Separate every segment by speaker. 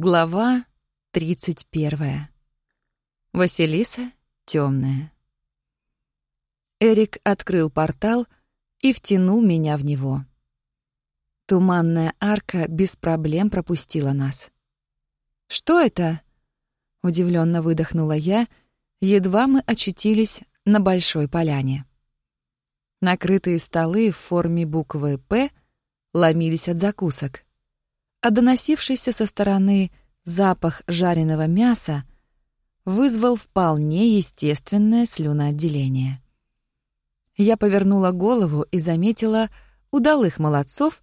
Speaker 1: Глава 31. Василиса темная. Эрик открыл портал и втянул меня в него. Туманная арка без проблем пропустила нас. «Что это?» — удивленно выдохнула я, едва мы очутились на большой поляне. Накрытые столы в форме буквы «П» ломились от закусок — а доносившийся со стороны запах жареного мяса вызвал вполне естественное слюноотделение. Я повернула голову и заметила удалых молодцов,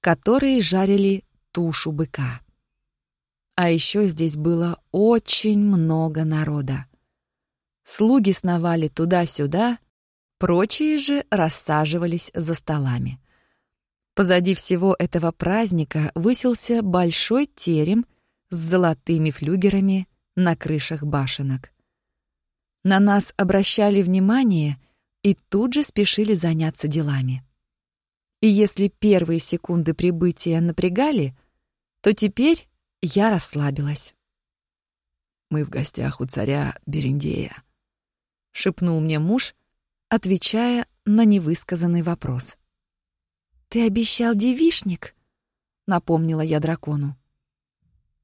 Speaker 1: которые жарили тушу быка. А еще здесь было очень много народа. Слуги сновали туда-сюда, прочие же рассаживались за столами. Позади всего этого праздника высился большой терем с золотыми флюгерами на крышах башенок. На нас обращали внимание и тут же спешили заняться делами. И если первые секунды прибытия напрягали, то теперь я расслабилась.
Speaker 2: «Мы в гостях у царя Берендея», —
Speaker 1: шепнул мне муж, отвечая на невысказанный вопрос. «Ты обещал девишник?» — напомнила я дракону.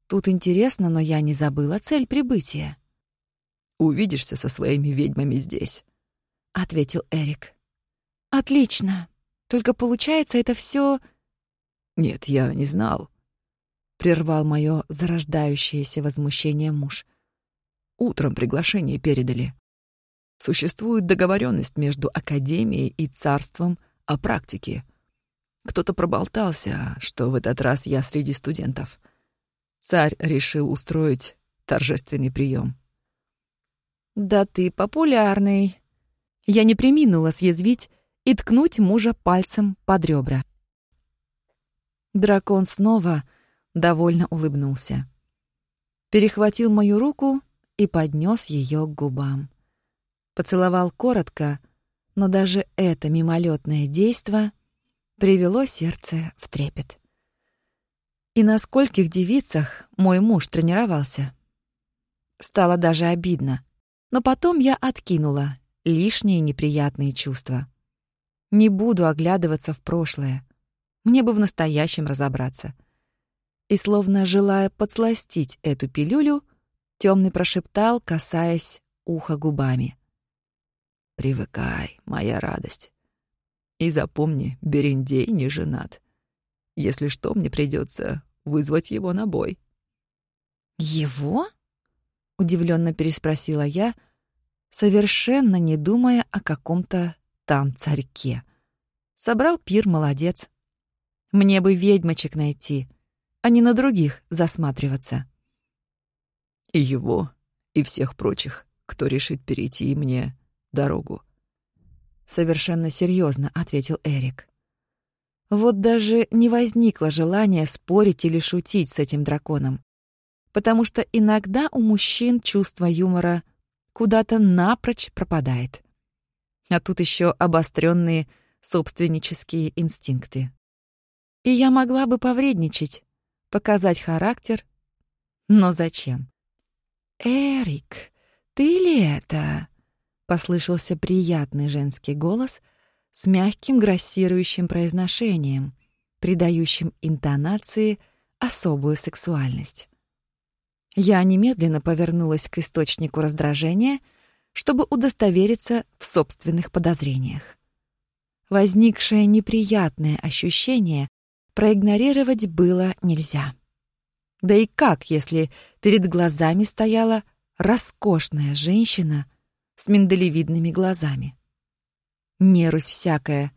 Speaker 1: «Тут интересно, но я не забыла цель прибытия».
Speaker 2: «Увидишься со своими ведьмами здесь», —
Speaker 1: ответил Эрик. «Отлично. Только получается это все.
Speaker 2: «Нет, я не знал», — прервал мое зарождающееся возмущение муж. «Утром приглашение передали. Существует договоренность между Академией и Царством о практике. Кто-то проболтался, что в этот раз я среди студентов. Царь решил устроить торжественный прием.
Speaker 1: «Да ты популярный!» Я не приминула съязвить и ткнуть мужа пальцем под ребра. Дракон снова довольно улыбнулся. Перехватил мою руку и поднес ее к губам. Поцеловал коротко, но даже это мимолетное действо привело сердце в трепет. И на скольких девицах мой муж тренировался. Стало даже обидно, но потом я откинула лишние неприятные чувства. Не буду оглядываться в прошлое. Мне бы в настоящем разобраться. И словно желая подсластить эту пилюлю, темный прошептал, касаясь уха губами.
Speaker 2: «Привыкай, моя радость. И запомни, Берендей не женат. Если что, мне придется вызвать его на бой.
Speaker 1: Его? Удивленно переспросила я, совершенно не думая о каком-то там царьке. Собрал пир, молодец. Мне бы ведьмочек найти, а не на других засматриваться.
Speaker 2: И его, и всех прочих, кто решит перейти мне дорогу
Speaker 1: совершенно серьезно ответил Эрик. Вот даже не возникло желания спорить или шутить с этим драконом, потому что иногда у мужчин чувство юмора куда-то напрочь пропадает. А тут еще обостренные собственнические инстинкты. И я могла бы повредничать, показать характер, но зачем? «Эрик, ты ли это?» Послышался приятный женский голос с мягким грассирующим произношением, придающим интонации особую сексуальность. Я немедленно повернулась к источнику раздражения, чтобы удостовериться в собственных подозрениях. Возникшее неприятное ощущение проигнорировать было нельзя. Да и как, если перед глазами стояла роскошная женщина с миндалевидными глазами. Нерусь всякая.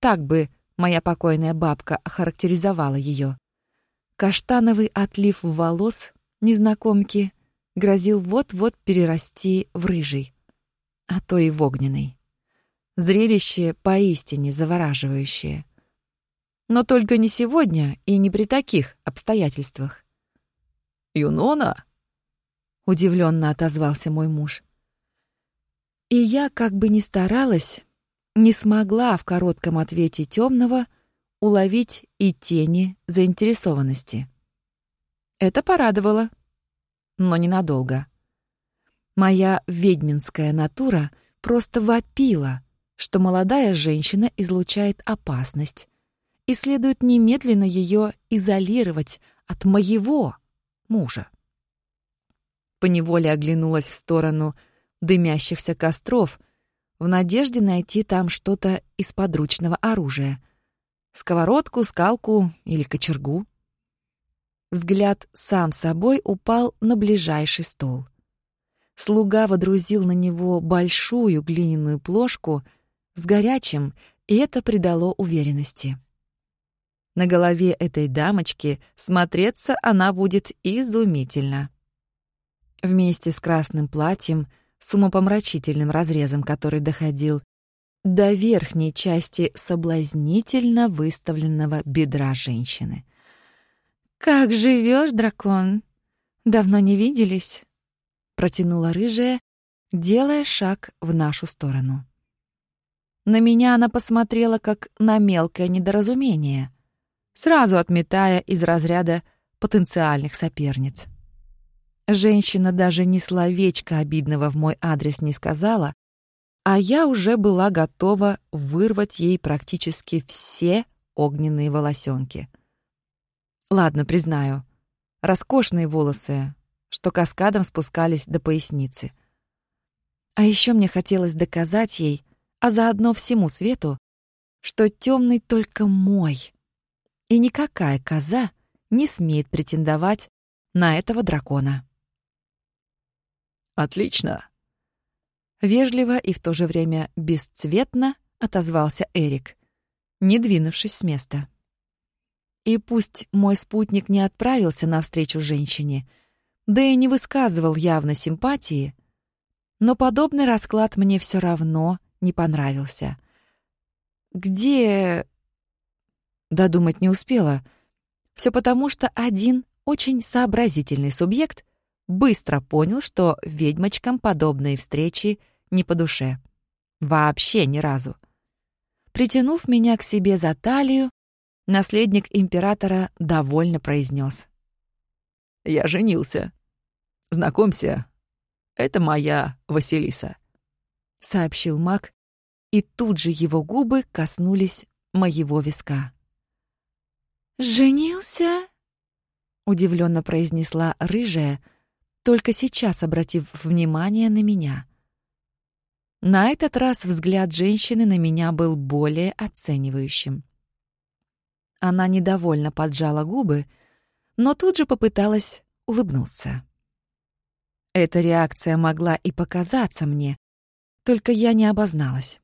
Speaker 1: Так бы моя покойная бабка охарактеризовала ее. Каштановый отлив волос незнакомки грозил вот-вот перерасти в рыжий, а то и в огненный. Зрелище поистине завораживающее. Но только не сегодня и не при таких обстоятельствах.
Speaker 2: «Юнона?»
Speaker 1: — удивленно отозвался мой муж. И я, как бы ни старалась, не смогла в коротком ответе темного уловить и тени заинтересованности. Это порадовало, но ненадолго. Моя ведьминская натура просто вопила, что молодая женщина излучает опасность, и следует немедленно ее изолировать от моего мужа. Поневоле оглянулась в сторону дымящихся костров в надежде найти там что-то из подручного оружия. Сковородку, скалку или кочергу. Взгляд сам собой упал на ближайший стол. Слуга водрузил на него большую глиняную плошку с горячим, и это придало уверенности. На голове этой дамочки смотреться она будет изумительно. Вместе с красным платьем с умопомрачительным разрезом, который доходил до верхней части соблазнительно выставленного бедра женщины. «Как живешь, дракон? Давно не виделись?» Протянула рыжая, делая шаг в нашу сторону. На меня она посмотрела как на мелкое недоразумение, сразу отметая из разряда потенциальных соперниц. Женщина даже ни словечка обидного в мой адрес не сказала, а я уже была готова вырвать ей практически все огненные волосенки. Ладно, признаю. Роскошные волосы, что каскадом спускались до поясницы. А еще мне хотелось доказать ей, а заодно всему свету, что темный только мой. И никакая коза не смеет претендовать на этого дракона.
Speaker 2: «Отлично!»
Speaker 1: Вежливо и в то же время бесцветно отозвался Эрик, не двинувшись с места. И пусть мой спутник не отправился навстречу женщине, да и не высказывал явно симпатии, но подобный расклад мне все равно не понравился. «Где...» Додумать не успела. Все потому, что один очень сообразительный субъект быстро понял, что ведьмочкам подобные встречи не по душе. Вообще ни разу. Притянув меня к себе за талию, Наследник императора довольно произнес. «Я женился. Знакомься, это моя Василиса», — сообщил маг, и тут же его губы коснулись моего виска. «Женился?» — удивленно произнесла рыжая, только сейчас обратив внимание на меня. На этот раз взгляд женщины на меня был более оценивающим. Она недовольно поджала губы, но тут же попыталась улыбнуться. Эта реакция могла и показаться мне, только я не обозналась.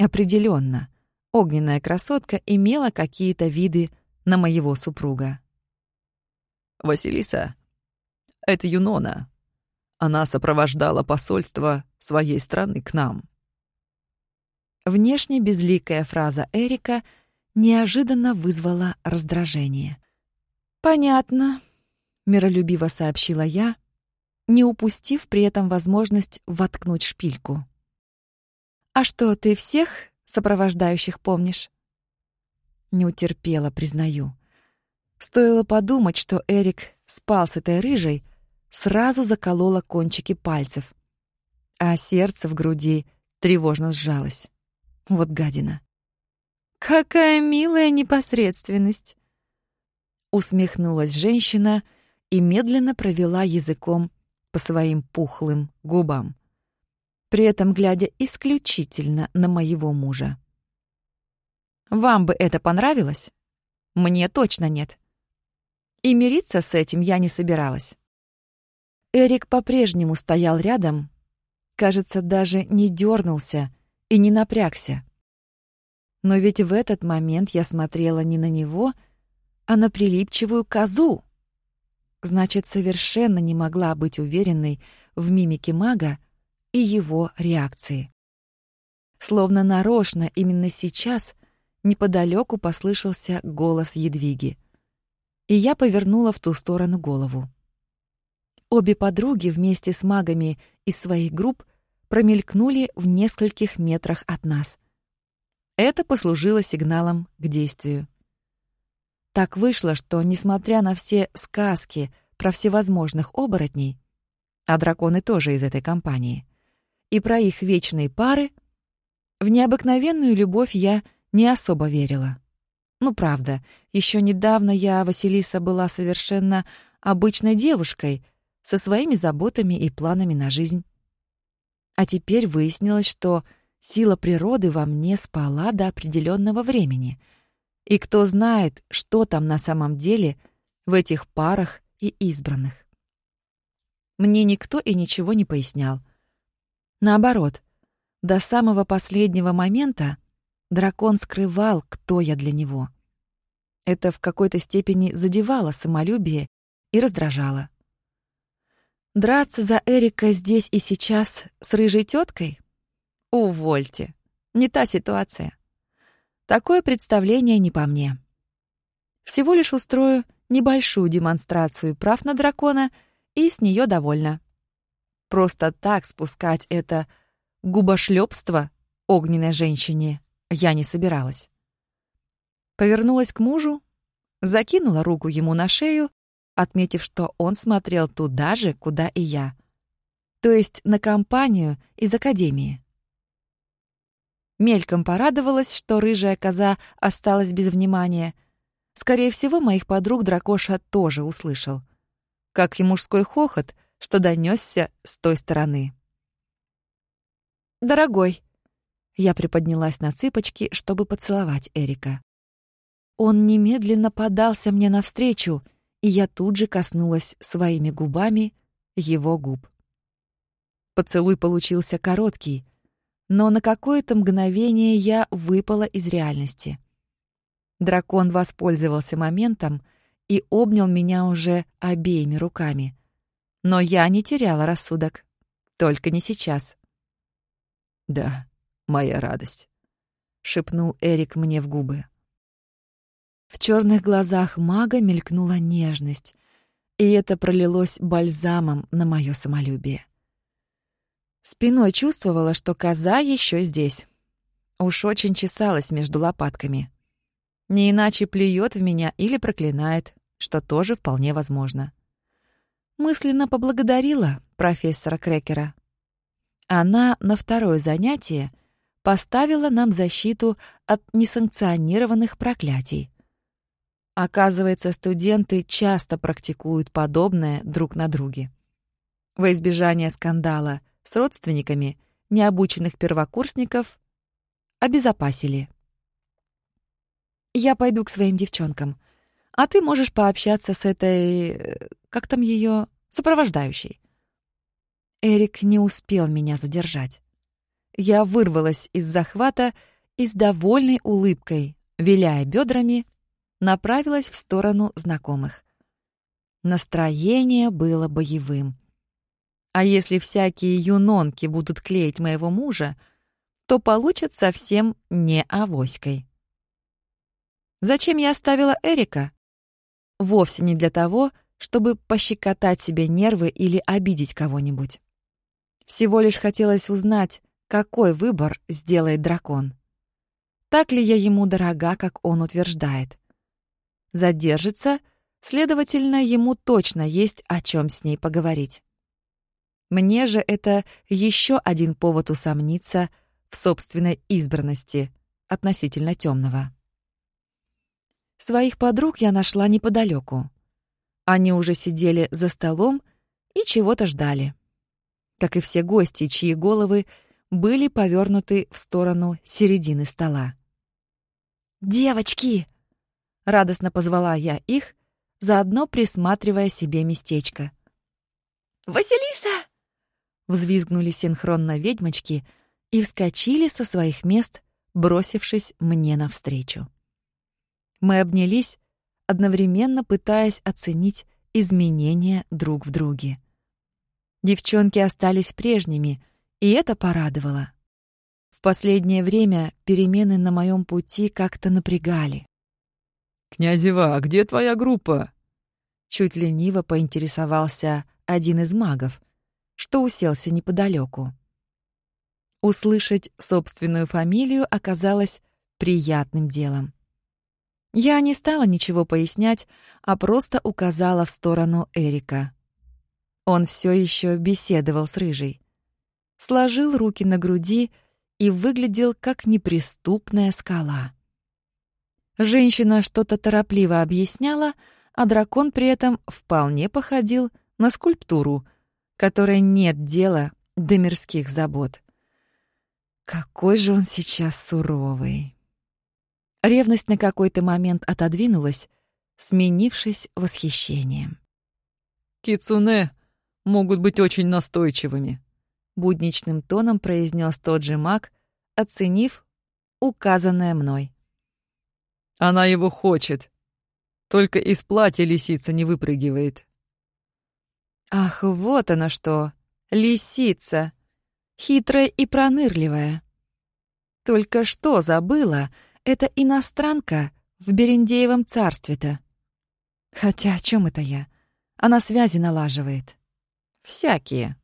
Speaker 1: Определенно, огненная красотка имела какие-то виды на моего супруга.
Speaker 2: «Василиса, это Юнона. Она сопровождала посольство своей страны к нам».
Speaker 1: Внешне безликая фраза Эрика — неожиданно вызвала раздражение. «Понятно», — миролюбиво сообщила я, не упустив при этом возможность воткнуть шпильку. «А что, ты всех сопровождающих помнишь?» Не утерпела, признаю. Стоило подумать, что Эрик спал с этой рыжей, сразу заколола кончики пальцев, а сердце в груди тревожно сжалось. Вот гадина. Какая милая непосредственность. Усмехнулась женщина и медленно провела языком по своим пухлым губам, при этом глядя исключительно на моего мужа. Вам бы это понравилось? Мне точно нет. И мириться с этим я не собиралась. Эрик по-прежнему стоял рядом, кажется, даже не дернулся и не напрягся. Но ведь в этот момент я смотрела не на него, а на прилипчивую козу. Значит, совершенно не могла быть уверенной в мимике мага и его реакции. Словно нарочно именно сейчас неподалеку послышался голос Едвиги. И я повернула в ту сторону голову. Обе подруги вместе с магами из своих групп промелькнули в нескольких метрах от нас — это послужило сигналом к действию. Так вышло, что, несмотря на все сказки про всевозможных оборотней, а драконы тоже из этой компании, и про их вечные пары, в необыкновенную любовь я не особо верила. Ну, правда, еще недавно я, Василиса, была совершенно обычной девушкой со своими заботами и планами на жизнь. А теперь выяснилось, что сила природы во мне спала до определенного времени. И кто знает, что там на самом деле в этих парах и избранных. Мне никто и ничего не пояснял. Наоборот, до самого последнего момента дракон скрывал, кто я для него. Это в какой-то степени задевало самолюбие и раздражало. Драться за Эрика здесь и сейчас с рыжей теткой? Увольте. Не та ситуация. Такое представление не по мне. Всего лишь устрою небольшую демонстрацию прав на дракона и с нее довольна. Просто так спускать это губошлепство огненной женщине я не собиралась. Повернулась к мужу, закинула руку ему на шею, отметив, что он смотрел туда же, куда и я. То есть на компанию из академии. Мельком порадовалась, что рыжая коза осталась без внимания. Скорее всего, моих подруг дракоша тоже услышал. Как и мужской хохот, что донесся с той стороны. «Дорогой!» Я приподнялась на цыпочки, чтобы поцеловать Эрика. Он немедленно подался мне навстречу, и я тут же коснулась своими губами его губ. Поцелуй получился короткий, но на какое-то мгновение я выпала из реальности. Дракон воспользовался моментом и обнял меня уже обеими руками. Но я не теряла рассудок. Только не сейчас.
Speaker 2: «Да, моя радость», — шепнул Эрик мне в губы.
Speaker 1: В черных глазах мага мелькнула нежность, и это пролилось бальзамом на мое самолюбие. Спиной чувствовала, что коза еще здесь. Уж очень чесалась между лопатками. Не иначе плюет в меня или проклинает, что тоже вполне возможно. Мысленно поблагодарила профессора Крекера — она на второе занятие поставила нам защиту от несанкционированных проклятий. Оказывается, студенты часто практикуют подобное друг на друге. Во избежание скандала с родственниками необученных первокурсников обезопасили. «Я пойду к своим девчонкам, а ты можешь пообщаться с этой... Э, как там ее сопровождающей. Эрик не успел меня задержать. Я вырвалась из захвата и с довольной улыбкой, виляя бедрами, направилась в сторону знакомых. Настроение было боевым. А если всякие юнонки будут клеить моего мужа, то получат совсем не авоськой. Зачем я оставила Эрика? Вовсе не для того, чтобы пощекотать себе нервы или обидеть кого-нибудь. Всего лишь хотелось узнать, какой выбор сделает дракон. Так ли я ему дорога, как он утверждает? Задержится, следовательно, ему точно есть о чем с ней поговорить. Мне же это еще один повод усомниться в собственной избранности относительно темного. Своих подруг я нашла неподалеку. Они уже сидели за столом и чего-то ждали как и все гости, чьи головы были повернуты в сторону середины стола. «Девочки!» — радостно позвала я их, заодно присматривая себе местечко.
Speaker 3: «Василиса!» — взвизгнули синхронно ведьмочки и вскочили со своих мест, бросившись мне навстречу.
Speaker 1: Мы обнялись, одновременно пытаясь оценить изменения друг в друге. Девчонки остались прежними, и это порадовало. В последнее время перемены на моем пути как-то напрягали.
Speaker 2: «Князева, а где твоя группа?»
Speaker 1: Чуть лениво поинтересовался один из магов, что уселся неподалеку. Услышать собственную фамилию оказалось приятным делом. Я не стала ничего пояснять, а просто указала в сторону Эрика. Он все еще беседовал с Рыжей. Сложил руки на груди и выглядел как неприступная скала. Женщина что-то торопливо объясняла, а дракон при этом вполне походил на скульптуру, которой нет дела до мирских забот. Какой же он сейчас суровый. Ревность на какой-то момент отодвинулась, сменившись восхищением.
Speaker 2: «Кицуне могут быть очень настойчивыми», — будничным тоном произнес тот же маг, оценив указанное мной. «Она его хочет. Только из платья лисица не выпрыгивает».
Speaker 1: «Ах, вот оно что! Лисица! Хитрая и пронырливая. Только что забыла, это иностранка в Берендеевом царстве-то. Хотя о чем это я? Она связи налаживает. Всякие.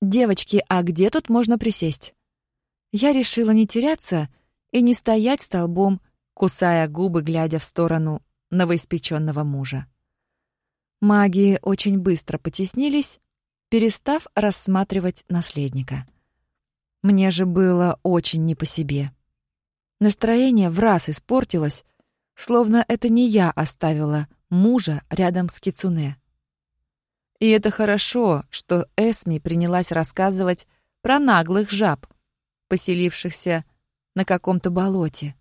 Speaker 1: «Девочки, а где тут можно присесть?» Я решила не теряться и не стоять столбом, кусая губы, глядя в сторону новоиспеченного мужа. Маги очень быстро потеснились, перестав рассматривать наследника. Мне же было очень не по себе. Настроение в раз испортилось, словно это не я оставила мужа рядом с Кицуне. И это хорошо, что Эсми принялась рассказывать про наглых жаб, поселившихся на каком-то болоте,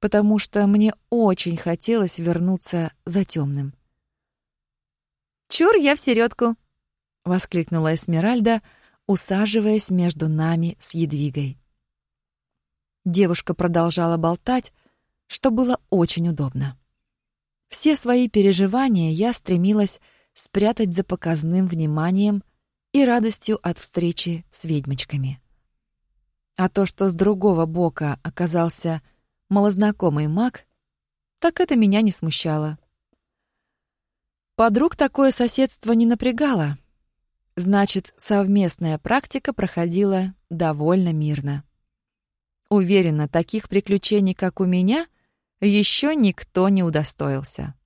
Speaker 1: потому что мне очень хотелось вернуться за темным. «Чур, я в середку!» — воскликнула Эсмеральда, усаживаясь между нами с Едвигой. Девушка продолжала болтать, что было очень удобно. Все свои переживания я стремилась спрятать за показным вниманием и радостью от встречи с ведьмочками. А то, что с другого бока оказался малознакомый маг, так это меня не смущало. Подруг такое соседство не напрягало. Значит, совместная практика проходила довольно мирно. Уверена, таких приключений, как у меня, еще никто не удостоился.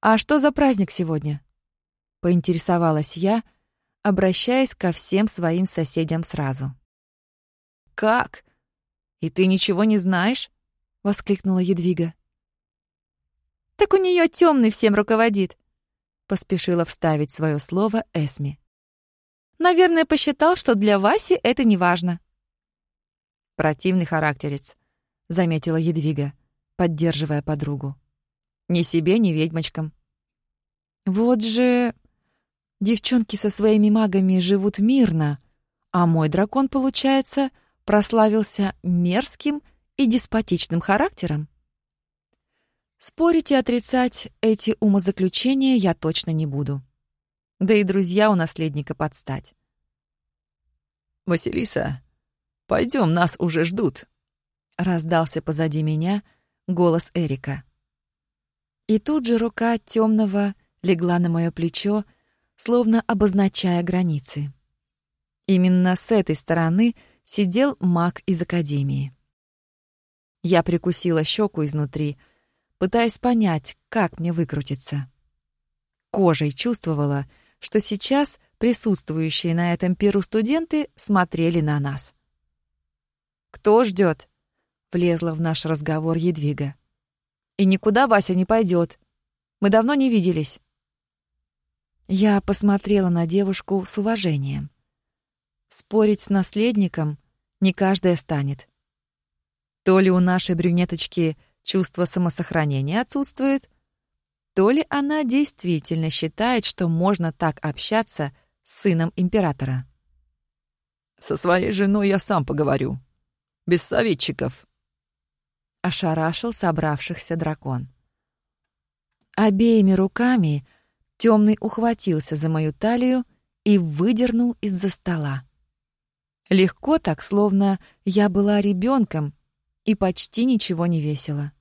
Speaker 1: «А что за праздник сегодня?» — поинтересовалась я, обращаясь ко всем своим соседям сразу. «Как? И ты ничего не знаешь?» — воскликнула Едвига. «Так у нее темный всем руководит», — поспешила вставить свое слово Эсми. «Наверное, посчитал, что для Васи это не важно». «Противный характерец», — заметила Едвига, поддерживая подругу. Ни себе, ни ведьмочкам. Вот же... Девчонки со своими магами живут мирно, а мой дракон, получается, прославился мерзким и деспотичным характером. Спорить и отрицать эти умозаключения я точно не буду. Да и друзья у наследника подстать.
Speaker 2: «Василиса, пойдем, нас уже ждут», — раздался позади меня голос Эрика.
Speaker 1: И тут же рука темного легла на мое плечо, словно обозначая границы. Именно с этой стороны сидел маг из Академии. Я прикусила щеку изнутри, пытаясь понять, как мне выкрутиться. Кожей чувствовала, что сейчас присутствующие на этом пиру студенты смотрели на нас. «Кто ждет? влезла в наш разговор Едвига. И никуда Вася не пойдет. Мы давно не виделись. Я посмотрела на девушку с уважением. Спорить с наследником не каждая станет. То ли у нашей брюнеточки чувство самосохранения отсутствует, то ли она действительно считает, что можно так общаться с сыном императора.
Speaker 2: «Со своей женой я сам поговорю. Без советчиков»,
Speaker 1: ошарашил собравшихся дракон. Обеими руками темный ухватился за мою талию и выдернул из-за стола. Легко так, словно я была ребенком и почти ничего не весила.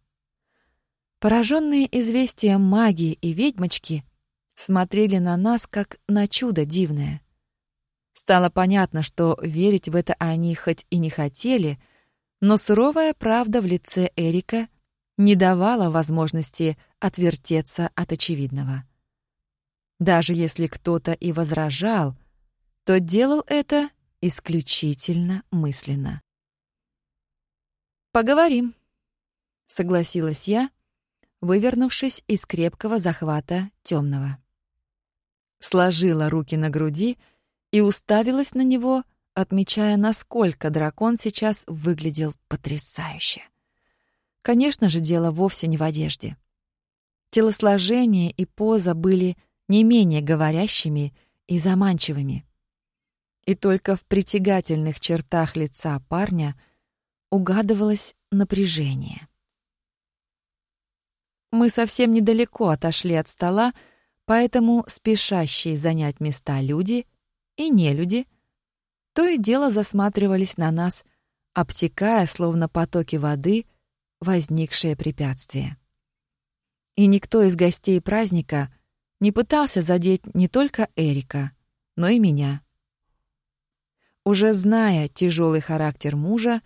Speaker 1: Пораженные известием магии и ведьмочки смотрели на нас как на чудо дивное. Стало понятно, что верить в это они хоть и не хотели — но суровая правда в лице Эрика не давала возможности отвертеться от очевидного. Даже если кто-то и возражал, то делал это исключительно мысленно. «Поговорим», — согласилась я, вывернувшись из крепкого захвата темного. Сложила руки на груди и уставилась на него, отмечая, насколько дракон сейчас выглядел потрясающе. Конечно же, дело вовсе не в одежде. Телосложение и поза были не менее говорящими и заманчивыми. И только в притягательных чертах лица парня угадывалось напряжение. Мы совсем недалеко отошли от стола, поэтому спешащие занять места люди и нелюди то и дело засматривались на нас, обтекая, словно потоки воды, возникшее препятствие. И никто из гостей праздника не пытался задеть не только Эрика, но и меня. Уже зная тяжелый характер мужа,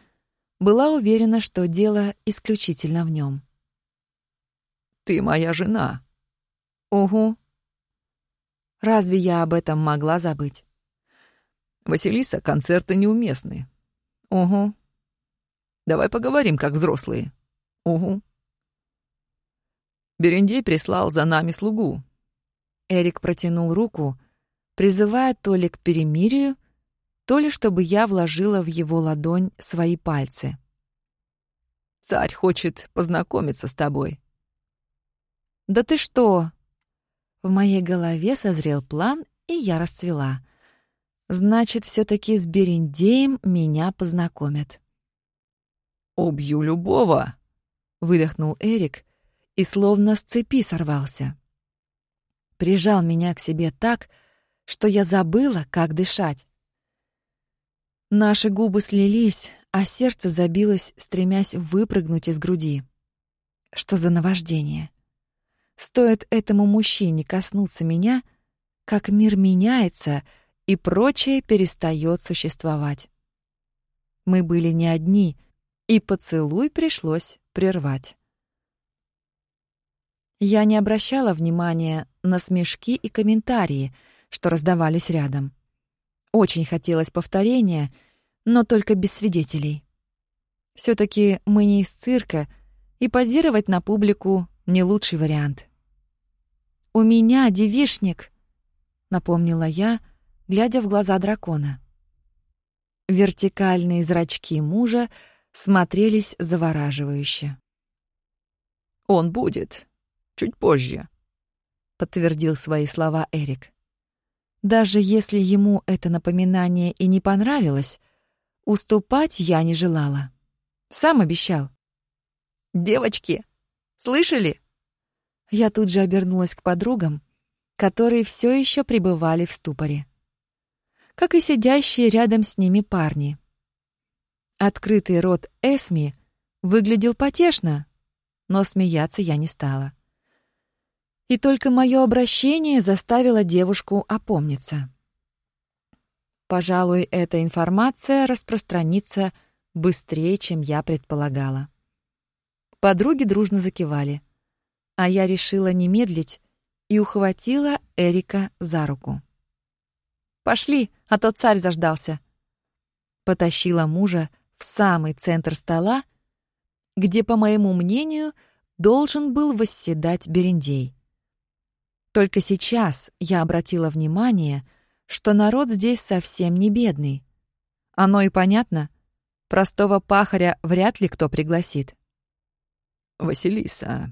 Speaker 1: была уверена, что дело исключительно в нем.
Speaker 2: Ты моя жена.
Speaker 1: Угу. Разве я об этом могла забыть?
Speaker 2: Василиса, концерты неуместны.
Speaker 1: Угу.
Speaker 2: Давай поговорим, как взрослые.
Speaker 1: Угу.
Speaker 2: Берендей прислал за нами слугу.
Speaker 1: Эрик протянул руку, призывая то ли к перемирию, то ли чтобы я вложила в его ладонь свои пальцы.
Speaker 2: Царь хочет познакомиться с тобой.
Speaker 1: «Да ты что?» В моей голове созрел план, и я расцвела. «Значит, все таки с Берендеем меня познакомят».
Speaker 2: «Убью любого!» — выдохнул Эрик и словно с цепи сорвался.
Speaker 1: Прижал меня к себе так, что я забыла, как дышать. Наши губы слились, а сердце забилось, стремясь выпрыгнуть из груди. Что за наваждение? Стоит этому мужчине коснуться меня, как мир меняется, и прочее перестает существовать. Мы были не одни, и поцелуй пришлось прервать. Я не обращала внимания на смешки и комментарии, что раздавались рядом. Очень хотелось повторения, но только без свидетелей. все таки мы не из цирка, и позировать на публику — не лучший вариант. «У меня девишник», — напомнила я, глядя в глаза дракона. Вертикальные зрачки мужа смотрелись завораживающе.
Speaker 2: «Он будет. Чуть позже», — подтвердил свои слова Эрик.
Speaker 1: Даже если ему это напоминание и не понравилось, уступать я не желала. Сам обещал. «Девочки, слышали?» Я тут же обернулась к подругам, которые все еще пребывали в ступоре. Как и сидящие рядом с ними парни. Открытый рот Эсми выглядел потешно, но смеяться я не стала. И только мое обращение заставило девушку опомниться. Пожалуй, эта информация распространится быстрее, чем я предполагала. Подруги дружно закивали а я решила не медлить и ухватила Эрика за руку. «Пошли, а то царь заждался!» Потащила мужа в самый центр стола, где, по моему мнению, должен был восседать Берендей. Только сейчас я обратила внимание, что народ здесь совсем не бедный. Оно и понятно. Простого пахаря вряд ли кто пригласит.
Speaker 2: «Василиса,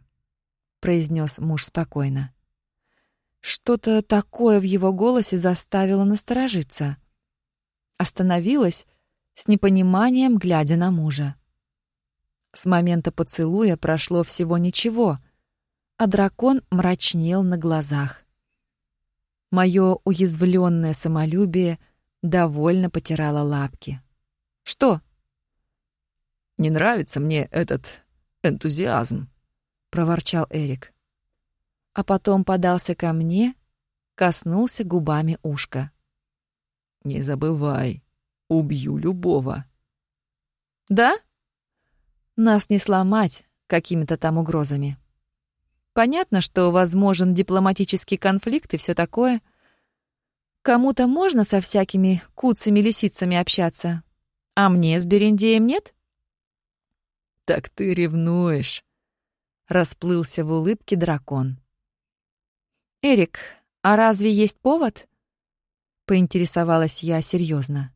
Speaker 1: произнес муж спокойно. Что-то такое в его голосе заставило насторожиться. Остановилась с непониманием, глядя на мужа. С момента поцелуя прошло всего ничего, а дракон мрачнел на глазах. Мое уязвленное самолюбие довольно потирало лапки. Что?
Speaker 2: Не нравится мне этот энтузиазм,
Speaker 1: проворчал Эрик. А потом подался ко мне, коснулся губами ушка.
Speaker 2: Не забывай, убью любого.
Speaker 1: Да? Нас не сломать, какими-то там угрозами. Понятно, что возможен дипломатический конфликт и все такое. Кому-то можно со всякими куцами-лисицами общаться, а мне с Берендеем нет?
Speaker 2: «Так ты ревнуешь», — расплылся в улыбке дракон.
Speaker 1: «Эрик, а разве есть повод?» — поинтересовалась я серьезно.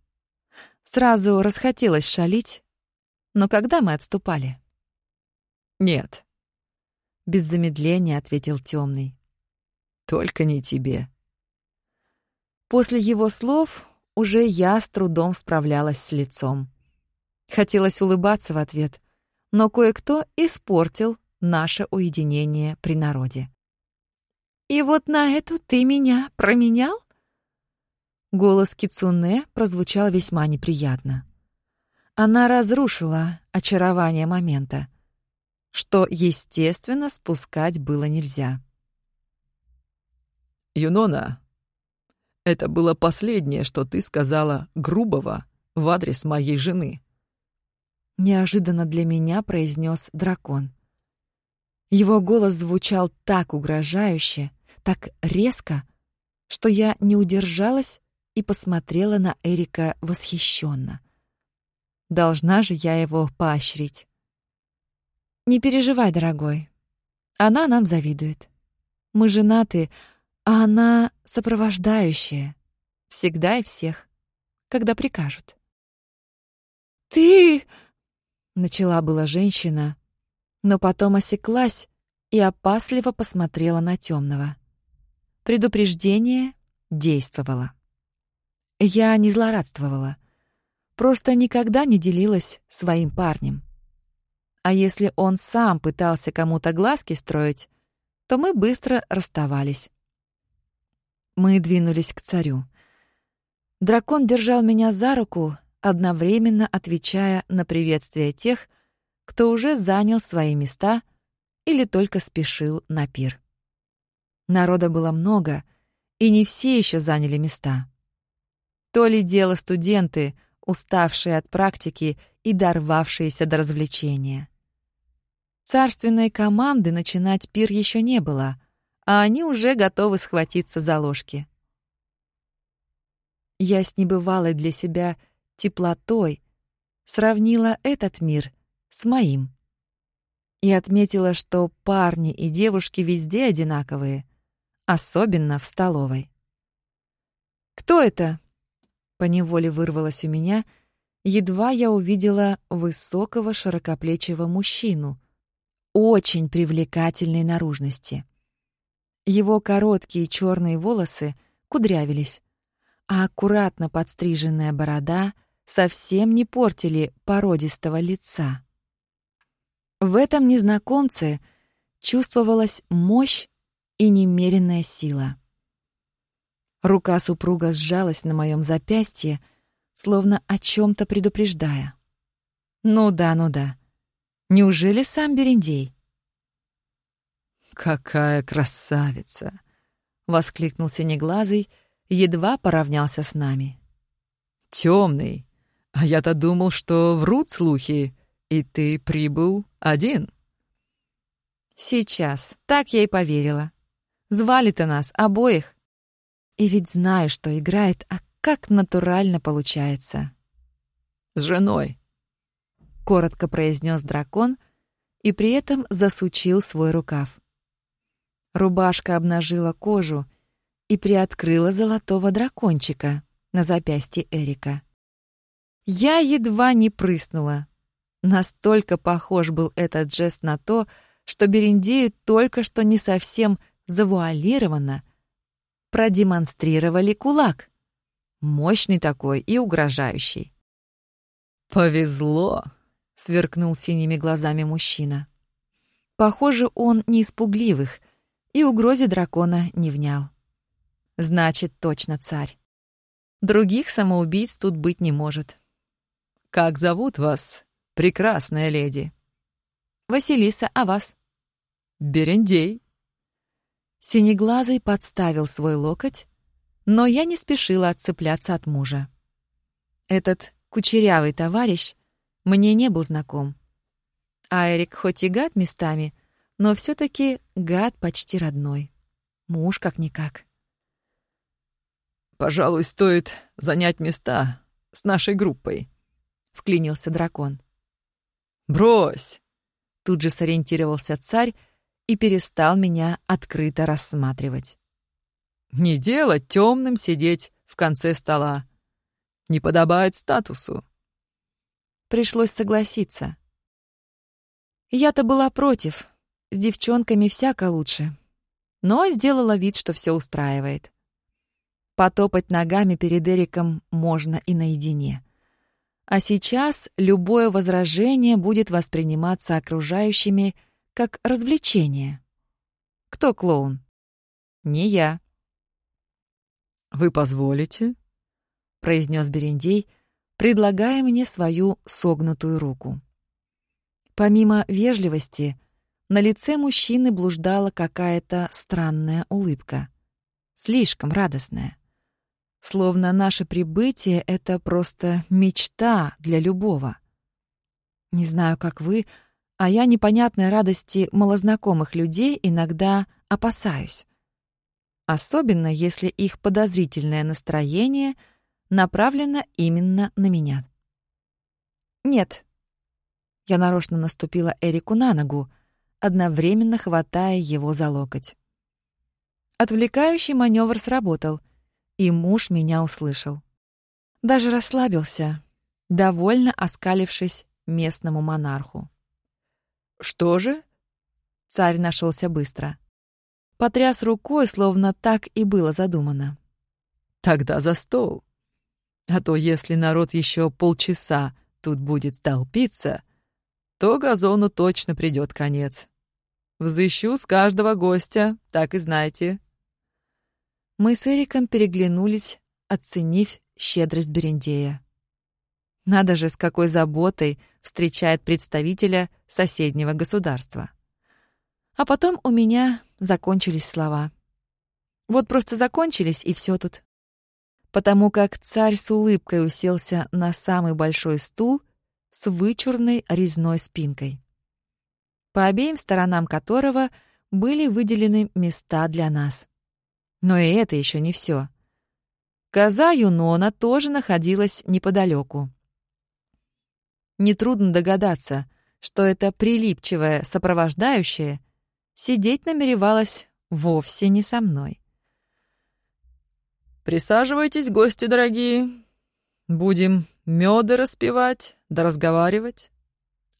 Speaker 1: Сразу расхотелось шалить, но когда мы отступали?
Speaker 2: «Нет», —
Speaker 1: без замедления ответил темный.
Speaker 2: «Только не тебе».
Speaker 1: После его слов уже я с трудом справлялась с лицом. Хотелось улыбаться в ответ, но кое-кто испортил наше уединение при народе. «И вот на эту ты меня променял?» Голос Кицуне прозвучал весьма неприятно. Она разрушила очарование момента, что, естественно, спускать было нельзя.
Speaker 2: «Юнона, это было последнее, что ты сказала грубого в адрес моей жены»,
Speaker 1: неожиданно для меня произнес дракон. Его голос звучал так угрожающе, так резко, что я не удержалась и посмотрела на Эрика восхищенно. Должна же я его поощрить. Не переживай, дорогой. Она нам завидует. Мы женаты, а она сопровождающая. Всегда и всех, когда прикажут. «Ты...» — начала была женщина, но потом осеклась и опасливо посмотрела на темного. Предупреждение действовало. Я не злорадствовала, просто никогда не делилась своим парнем. А если он сам пытался кому-то глазки строить, то мы быстро расставались. Мы двинулись к царю. Дракон держал меня за руку, одновременно отвечая на приветствие тех, кто уже занял свои места или только спешил на пир. Народа было много, и не все еще заняли места. То ли дело студенты, уставшие от практики и дорвавшиеся до развлечения. Царственной команды начинать пир еще не было, а они уже готовы схватиться за ложки. Я с небывалой для себя теплотой сравнила этот мир с моим. И отметила, что парни и девушки везде одинаковые, особенно в столовой. «Кто это?» — поневоле вырвалось у меня, едва я увидела высокого широкоплечего мужчину, очень привлекательной наружности. Его короткие черные волосы кудрявились, а аккуратно подстриженная борода совсем не портили породистого лица. В этом незнакомце чувствовалась мощь и немеренная сила. Рука супруга сжалась на моем запястье, словно о чем то предупреждая. Ну да, ну да. Неужели сам Берендей?
Speaker 2: «Какая красавица!» — воскликнул Синеглазый, едва поравнялся с нами. «Темный, а я-то думал, что врут слухи, и ты прибыл один».
Speaker 1: «Сейчас, так я и поверила. Звали-то нас обоих. И ведь знаю, что играет, а как натурально получается».
Speaker 2: «С женой», —
Speaker 1: коротко произнес дракон и при этом засучил свой рукав. Рубашка обнажила кожу и приоткрыла золотого дракончика на запястье Эрика. Я едва не прыснула. Настолько похож был этот жест на то, что Берендею только что не совсем завуалированно продемонстрировали кулак. Мощный такой и угрожающий.
Speaker 2: «Повезло!» — сверкнул синими глазами мужчина. Похоже, он не испугливых и угрозе дракона не внял. Значит, точно царь. Других самоубийц тут быть не может. «Как зовут вас, прекрасная леди?»
Speaker 1: «Василиса, а вас?»
Speaker 2: «Берендей»,
Speaker 1: Синеглазый подставил свой локоть, но я не спешила отцепляться от мужа. Этот кучерявый товарищ мне не был знаком. А Эрик хоть и гад местами, но все таки гад почти родной. Муж как-никак.
Speaker 2: «Пожалуй, стоит занять места с нашей группой», — вклинился дракон. «Брось!» — тут же сориентировался царь и перестал меня открыто рассматривать. «Не дело темным сидеть в конце стола. Не подобает статусу».
Speaker 1: Пришлось согласиться. Я-то была против. С девчонками всяко лучше. Но сделала вид, что все устраивает. Потопать ногами перед Эриком можно и наедине. А сейчас любое возражение будет восприниматься окружающими как развлечение. Кто клоун? Не я.
Speaker 2: «Вы позволите?» — произнес Берендей, предлагая мне свою согнутую руку.
Speaker 1: Помимо вежливости, на лице мужчины блуждала какая-то странная улыбка. Слишком радостная. Словно наше прибытие — это просто мечта для любого. Не знаю, как вы, а я непонятной радости малознакомых людей иногда опасаюсь. Особенно, если их подозрительное настроение направлено именно на меня. Нет, я нарочно наступила Эрику на ногу, одновременно хватая его за локоть. Отвлекающий маневр сработал, и муж меня услышал. Даже расслабился, довольно оскалившись местному монарху.
Speaker 2: «Что же?»
Speaker 1: Царь нашелся быстро. Потряс рукой, словно так и было задумано.
Speaker 2: «Тогда за стол. А то если народ еще полчаса тут будет толпиться, то газону точно придет конец. Взыщу с каждого гостя, так и знайте.
Speaker 1: Мы с Эриком переглянулись, оценив щедрость Берендея. Надо же, с какой заботой встречает представителя соседнего государства. А потом у меня закончились слова. Вот просто закончились, и все тут. Потому как царь с улыбкой уселся на самый большой стул с вычурной резной спинкой, по обеим сторонам которого были выделены места для нас. Но и это еще не все. Коза Юнона тоже находилась неподалеку. Нетрудно догадаться, что эта прилипчивая сопровождающая сидеть намеревалась вовсе не со мной.
Speaker 2: «Присаживайтесь, гости дорогие. Будем меды распевать да разговаривать.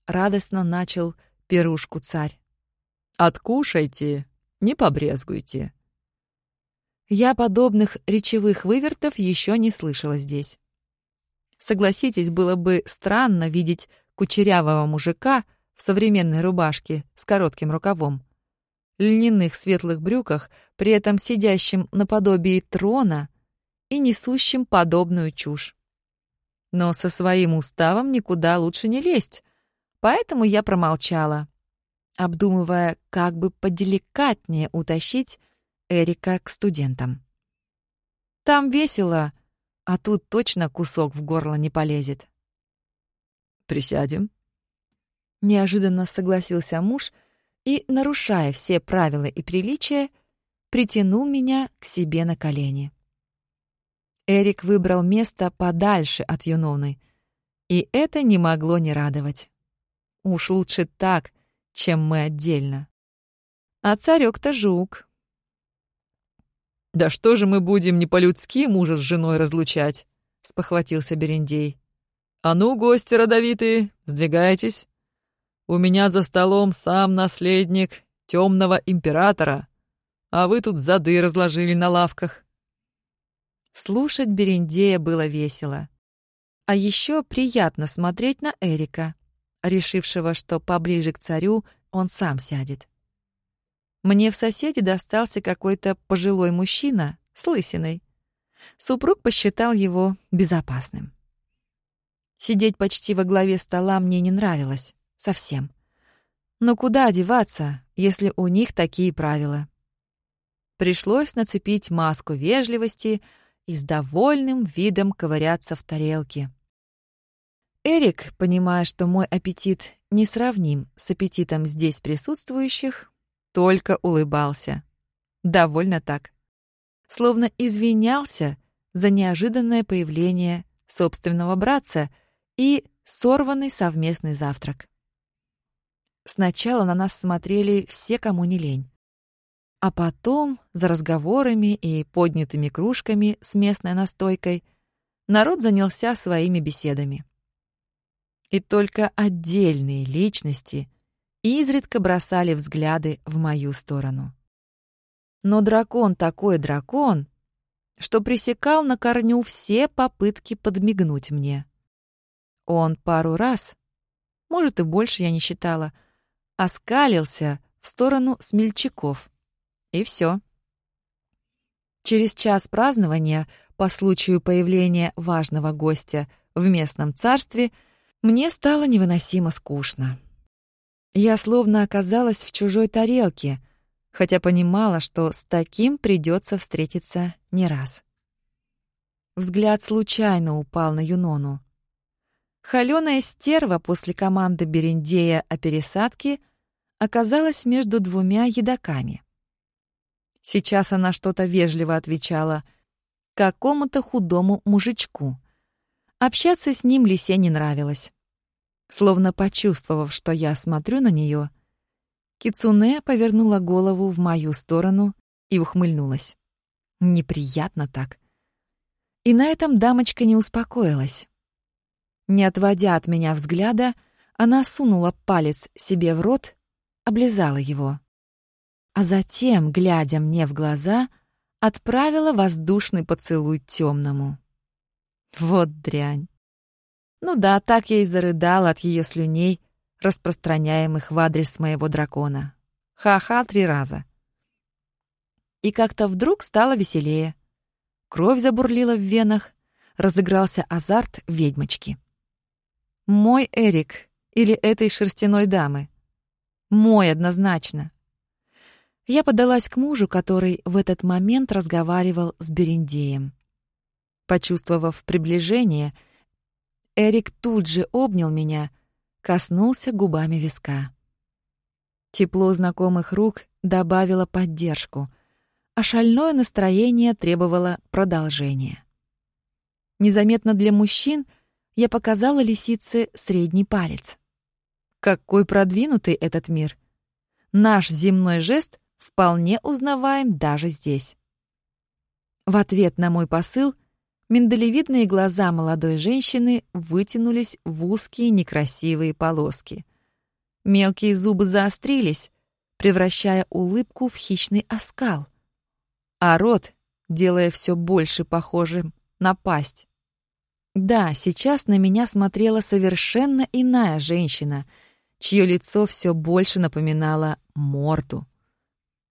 Speaker 2: Радостно начал пирушку царь. Откушайте, не побрезгуйте.
Speaker 1: Я подобных речевых вывертов еще не слышала здесь. Согласитесь, было бы странно видеть кучерявого мужика в современной рубашке с коротким рукавом, льняных светлых брюках, при этом сидящим наподобие трона и несущим подобную чушь. Но со своим уставом никуда лучше не лезть, поэтому я промолчала, обдумывая, как бы поделикатнее утащить Эрика к студентам. Там весело, а тут точно кусок в горло не полезет.
Speaker 2: «Присядем?»
Speaker 1: Неожиданно согласился муж и, нарушая все правила и приличия, притянул меня к себе на колени. Эрик выбрал место подальше от Юноны, и это не могло не радовать. Уж лучше так, чем мы отдельно. А царёк-то жук.
Speaker 2: «Да что же мы будем не по-людски мужа с женой разлучать?» — спохватился Берендей. «А ну, гости родовитые, сдвигайтесь. У меня за столом сам наследник темного императора, а вы тут зады разложили на лавках.
Speaker 1: Слушать Берендея было весело. А еще приятно смотреть на Эрика, решившего, что поближе к царю он сам сядет. Мне в соседе достался какой-то пожилой мужчина с лысиной. Супруг посчитал его безопасным. Сидеть почти во главе стола мне не нравилось. Совсем. Но куда одеваться, если у них такие правила? Пришлось нацепить маску вежливости — и с довольным видом ковыряться в тарелке. Эрик, понимая, что мой аппетит несравним с аппетитом здесь присутствующих, только улыбался. Довольно так. Словно извинялся за неожиданное появление собственного братца и сорванный совместный завтрак. Сначала на нас смотрели все, кому не лень. А потом, за разговорами и поднятыми кружками с местной настойкой, народ занялся своими беседами. И только отдельные личности изредка бросали взгляды в мою сторону. Но дракон такой дракон, что пресекал на корню все попытки подмигнуть мне. Он пару раз, может и больше я не считала, оскалился в сторону смельчаков. И все. Через час празднования по случаю появления важного гостя в местном царстве мне стало невыносимо скучно. Я словно оказалась в чужой тарелке, хотя понимала, что с таким придется встретиться не раз. Взгляд случайно упал на Юнону. Холёная стерва после команды Берендея о пересадке оказалась между двумя едоками. Сейчас она что-то вежливо отвечала какому-то худому мужичку. Общаться с ним Лисе не нравилось. Словно почувствовав, что я смотрю на нее, Кицуне повернула голову в мою сторону и ухмыльнулась. Неприятно так. И на этом дамочка не успокоилась. Не отводя от меня взгляда, она сунула палец себе в рот, облизала его. А затем, глядя мне в глаза, отправила воздушный поцелуй темному. Вот дрянь. Ну да, так я и зарыдала от ее слюней, распространяемых в адрес моего дракона. Ха-ха три раза. И как-то вдруг стало веселее. Кровь забурлила в венах, разыгрался азарт ведьмочки. Мой Эрик или этой шерстяной дамы? Мой однозначно. Я подалась к мужу, который в этот момент разговаривал с Берендеем. Почувствовав приближение, Эрик тут же обнял меня, коснулся губами виска. Тепло знакомых рук добавило поддержку, а шальное настроение требовало продолжения. Незаметно для мужчин я показала лисице средний палец. Какой продвинутый этот мир! Наш земной жест вполне узнаваем даже здесь. В ответ на мой посыл — Миндалевидные глаза молодой женщины вытянулись в узкие некрасивые полоски. Мелкие зубы заострились, превращая улыбку в хищный оскал. А рот, делая все больше похожим на пасть. Да, сейчас на меня смотрела совершенно иная женщина, чье лицо все больше напоминало морду.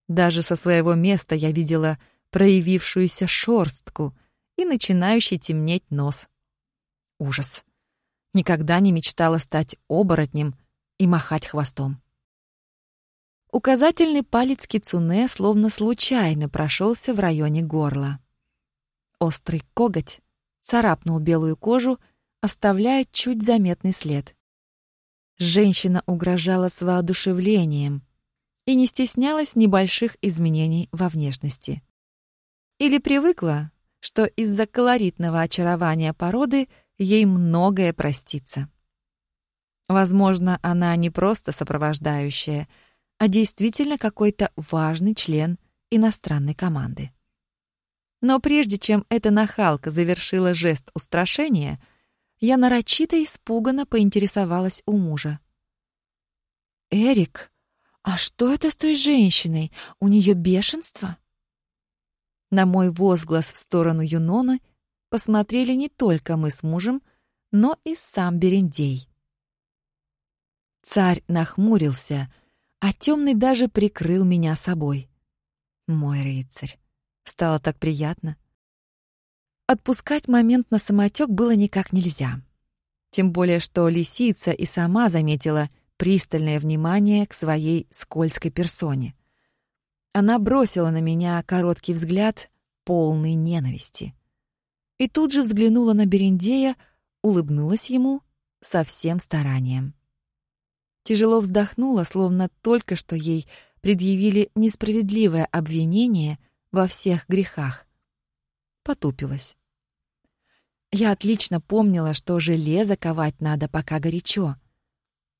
Speaker 1: Даже со своего места я видела проявившуюся шорстку — и начинающий темнеть нос. Ужас. Никогда не мечтала стать оборотнем и махать хвостом. Указательный палец кицуне словно случайно прошелся в районе горла. Острый коготь царапнул белую кожу, оставляя чуть заметный след. Женщина угрожала с воодушевлением и не стеснялась небольших изменений во внешности. Или привыкла, что из-за колоритного очарования породы ей многое простится. Возможно, она не просто сопровождающая, а действительно какой-то важный член иностранной команды. Но прежде чем эта нахалка завершила жест устрашения, я нарочито испуганно поинтересовалась у мужа. «Эрик, а что это с той женщиной? У нее бешенство?» На мой возглас в сторону Юнона посмотрели не только мы с мужем, но и сам Берендей. Царь нахмурился, а темный даже прикрыл меня собой. Мой рыцарь. Стало так приятно. Отпускать момент на самотек было никак нельзя. Тем более, что лисица и сама заметила пристальное внимание к своей скользкой персоне. Она бросила на меня короткий взгляд, полный ненависти. И тут же взглянула на Берендея, улыбнулась ему со всем старанием. Тяжело вздохнула, словно только что ей предъявили несправедливое обвинение во всех грехах. Потупилась. Я отлично помнила, что железо ковать надо, пока горячо.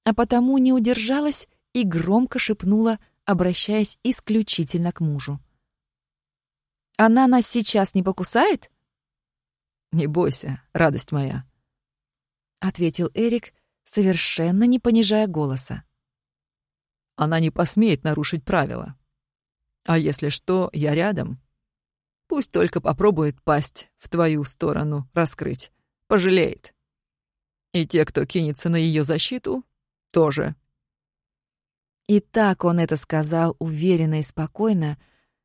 Speaker 1: А потому не удержалась и громко шепнула, обращаясь исключительно к мужу. «Она нас сейчас не покусает?»
Speaker 2: «Не бойся, радость моя», — ответил Эрик, совершенно не понижая голоса. «Она не посмеет нарушить правила. А если что, я рядом. Пусть только попробует пасть в твою сторону раскрыть. Пожалеет. И те, кто кинется на ее защиту, тоже».
Speaker 1: И так он это сказал уверенно и спокойно,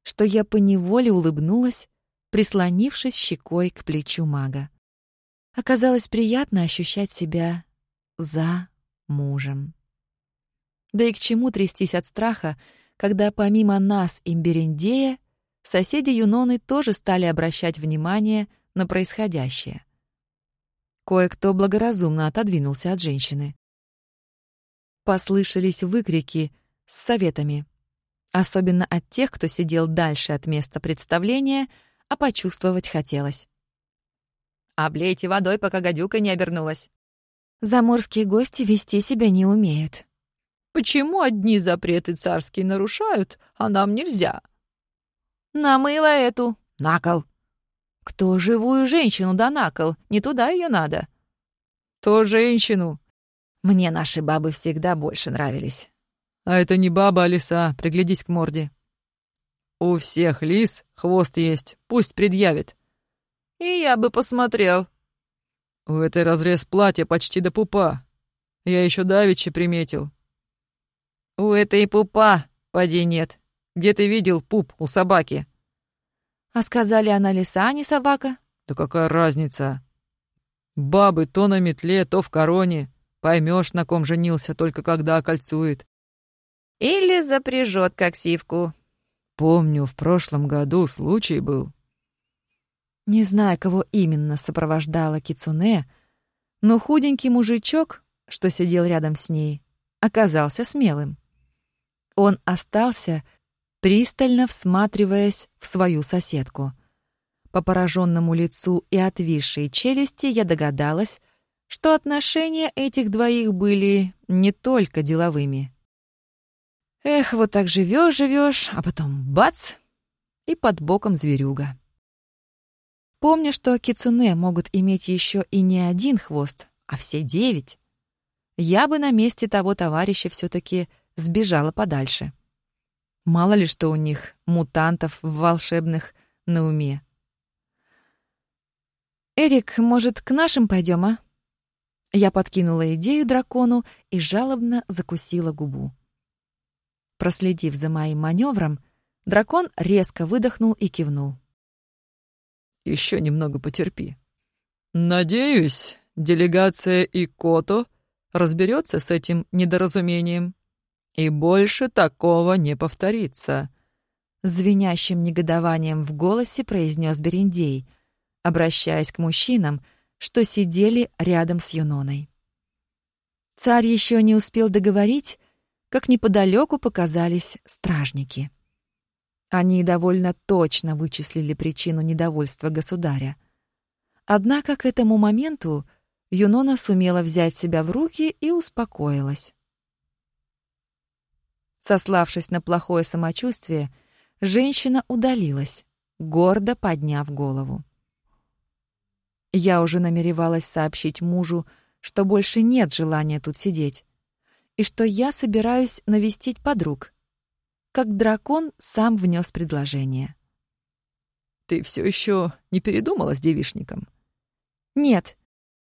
Speaker 1: что я поневоле улыбнулась, прислонившись щекой к плечу мага. Оказалось приятно ощущать себя за мужем. Да и к чему трястись от страха, когда помимо нас и Берендея, соседи Юноны тоже стали обращать внимание на происходящее. Кое-кто благоразумно отодвинулся от женщины. Послышались выкрики с советами, особенно от тех, кто сидел дальше от места представления, а почувствовать хотелось.
Speaker 3: «Облейте водой, пока гадюка не обернулась».
Speaker 1: Заморские гости вести себя не умеют.
Speaker 3: «Почему одни запреты царские нарушают, а нам нельзя?» «Намыла эту. На кол». «Кто живую женщину да на кол? Не туда ее надо».
Speaker 2: «То женщину».
Speaker 1: Мне наши бабы всегда больше нравились.
Speaker 2: «А это не баба, а лиса, приглядись к морде». «У всех лис хвост есть, пусть предъявит».
Speaker 3: «И я бы посмотрел».
Speaker 2: «У этой разрез платья почти до пупа. Я еще давеча приметил».
Speaker 3: «У этой пупа, поди нет. Где ты видел пуп у собаки?»
Speaker 1: «А сказали, она лиса, а не собака?»
Speaker 2: «Да какая разница? Бабы то на метле, то в короне. Поймешь, на ком женился, только когда окольцует».
Speaker 3: «Или запряжет, как сивку»,
Speaker 2: Помню, в прошлом году случай был.
Speaker 1: Не знаю, кого именно сопровождала Кицуне, но худенький мужичок, что сидел рядом с ней, оказался смелым. Он остался, пристально всматриваясь в свою соседку. По пораженному лицу и отвисшей челюсти я догадалась, что отношения этих двоих были не только деловыми. Эх, вот так живешь, живешь, а потом бац! И под боком зверюга. Помню, что кицуне могут иметь еще и не один хвост, а все девять. Я бы на месте того товарища все таки сбежала подальше. Мало ли что у них, мутантов волшебных, на уме. «Эрик, может, к нашим пойдем, а?» Я подкинула идею дракону и жалобно закусила губу. Проследив за моим маневром, дракон резко выдохнул и кивнул.
Speaker 2: Еще немного потерпи. Надеюсь, делегация Икото разберется с этим недоразумением. И больше такого не повторится.
Speaker 1: Звенящим негодованием в голосе произнес Берендей, обращаясь к мужчинам, что сидели рядом с Юноной. Царь еще не успел договорить, как неподалеку показались стражники. Они довольно точно вычислили причину недовольства государя. Однако к этому моменту Юнона сумела взять себя в руки и успокоилась. Сославшись на плохое самочувствие, женщина удалилась, гордо подняв голову. Я уже намеревалась сообщить мужу, что больше нет желания тут сидеть, и что я собираюсь навестить подруг. Как дракон сам внес предложение.
Speaker 2: «Ты все еще не передумала с девишником?»
Speaker 1: «Нет,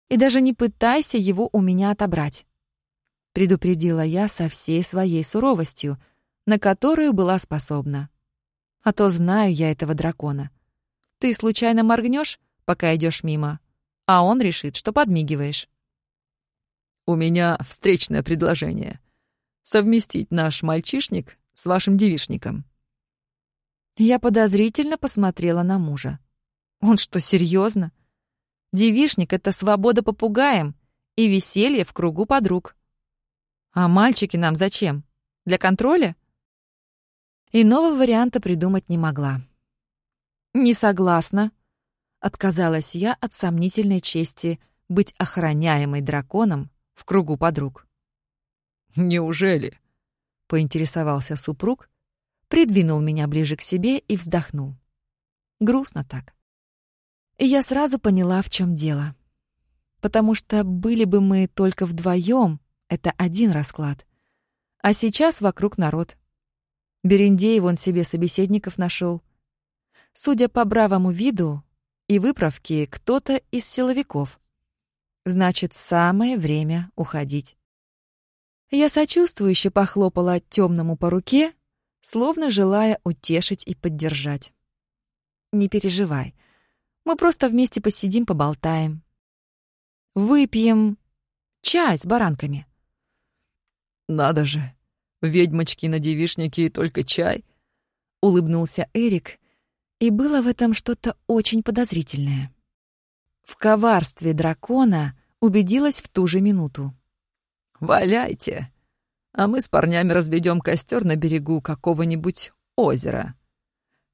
Speaker 1: и даже не пытайся его у меня отобрать», — предупредила я со всей своей суровостью, на которую была способна. «А то знаю я этого дракона. Ты случайно моргнешь, пока идешь мимо, а он решит, что подмигиваешь.
Speaker 2: У меня встречное предложение. Совместить наш мальчишник с вашим девишником.
Speaker 1: Я подозрительно посмотрела на мужа. Он что, серьезно? Девишник — это свобода попугаем, и веселье в кругу подруг. А мальчики нам зачем? Для контроля? Иного варианта придумать не могла. «Не согласна», — отказалась я от сомнительной чести быть охраняемой драконом в кругу подруг.
Speaker 2: «Неужели?» — поинтересовался супруг, придвинул меня ближе к себе и вздохнул. Грустно так. И я сразу поняла, в чем дело. Потому что были бы мы только вдвоем, это один расклад. А сейчас вокруг народ. Берендей вон себе собеседников нашел. Судя по бравому виду и выправке, кто-то из силовиков. Значит, самое время уходить. Я сочувствующе похлопала темному по руке, словно желая утешить и поддержать. «Не переживай. Мы просто вместе посидим, поболтаем. Выпьем чай с баранками». «Надо же, ведьмочки на девишнике и только чай!»
Speaker 1: — улыбнулся Эрик, и было в этом что-то очень подозрительное. В коварстве дракона убедилась в ту же минуту.
Speaker 2: «Валяйте!» а мы с парнями разведем костер на берегу какого-нибудь озера.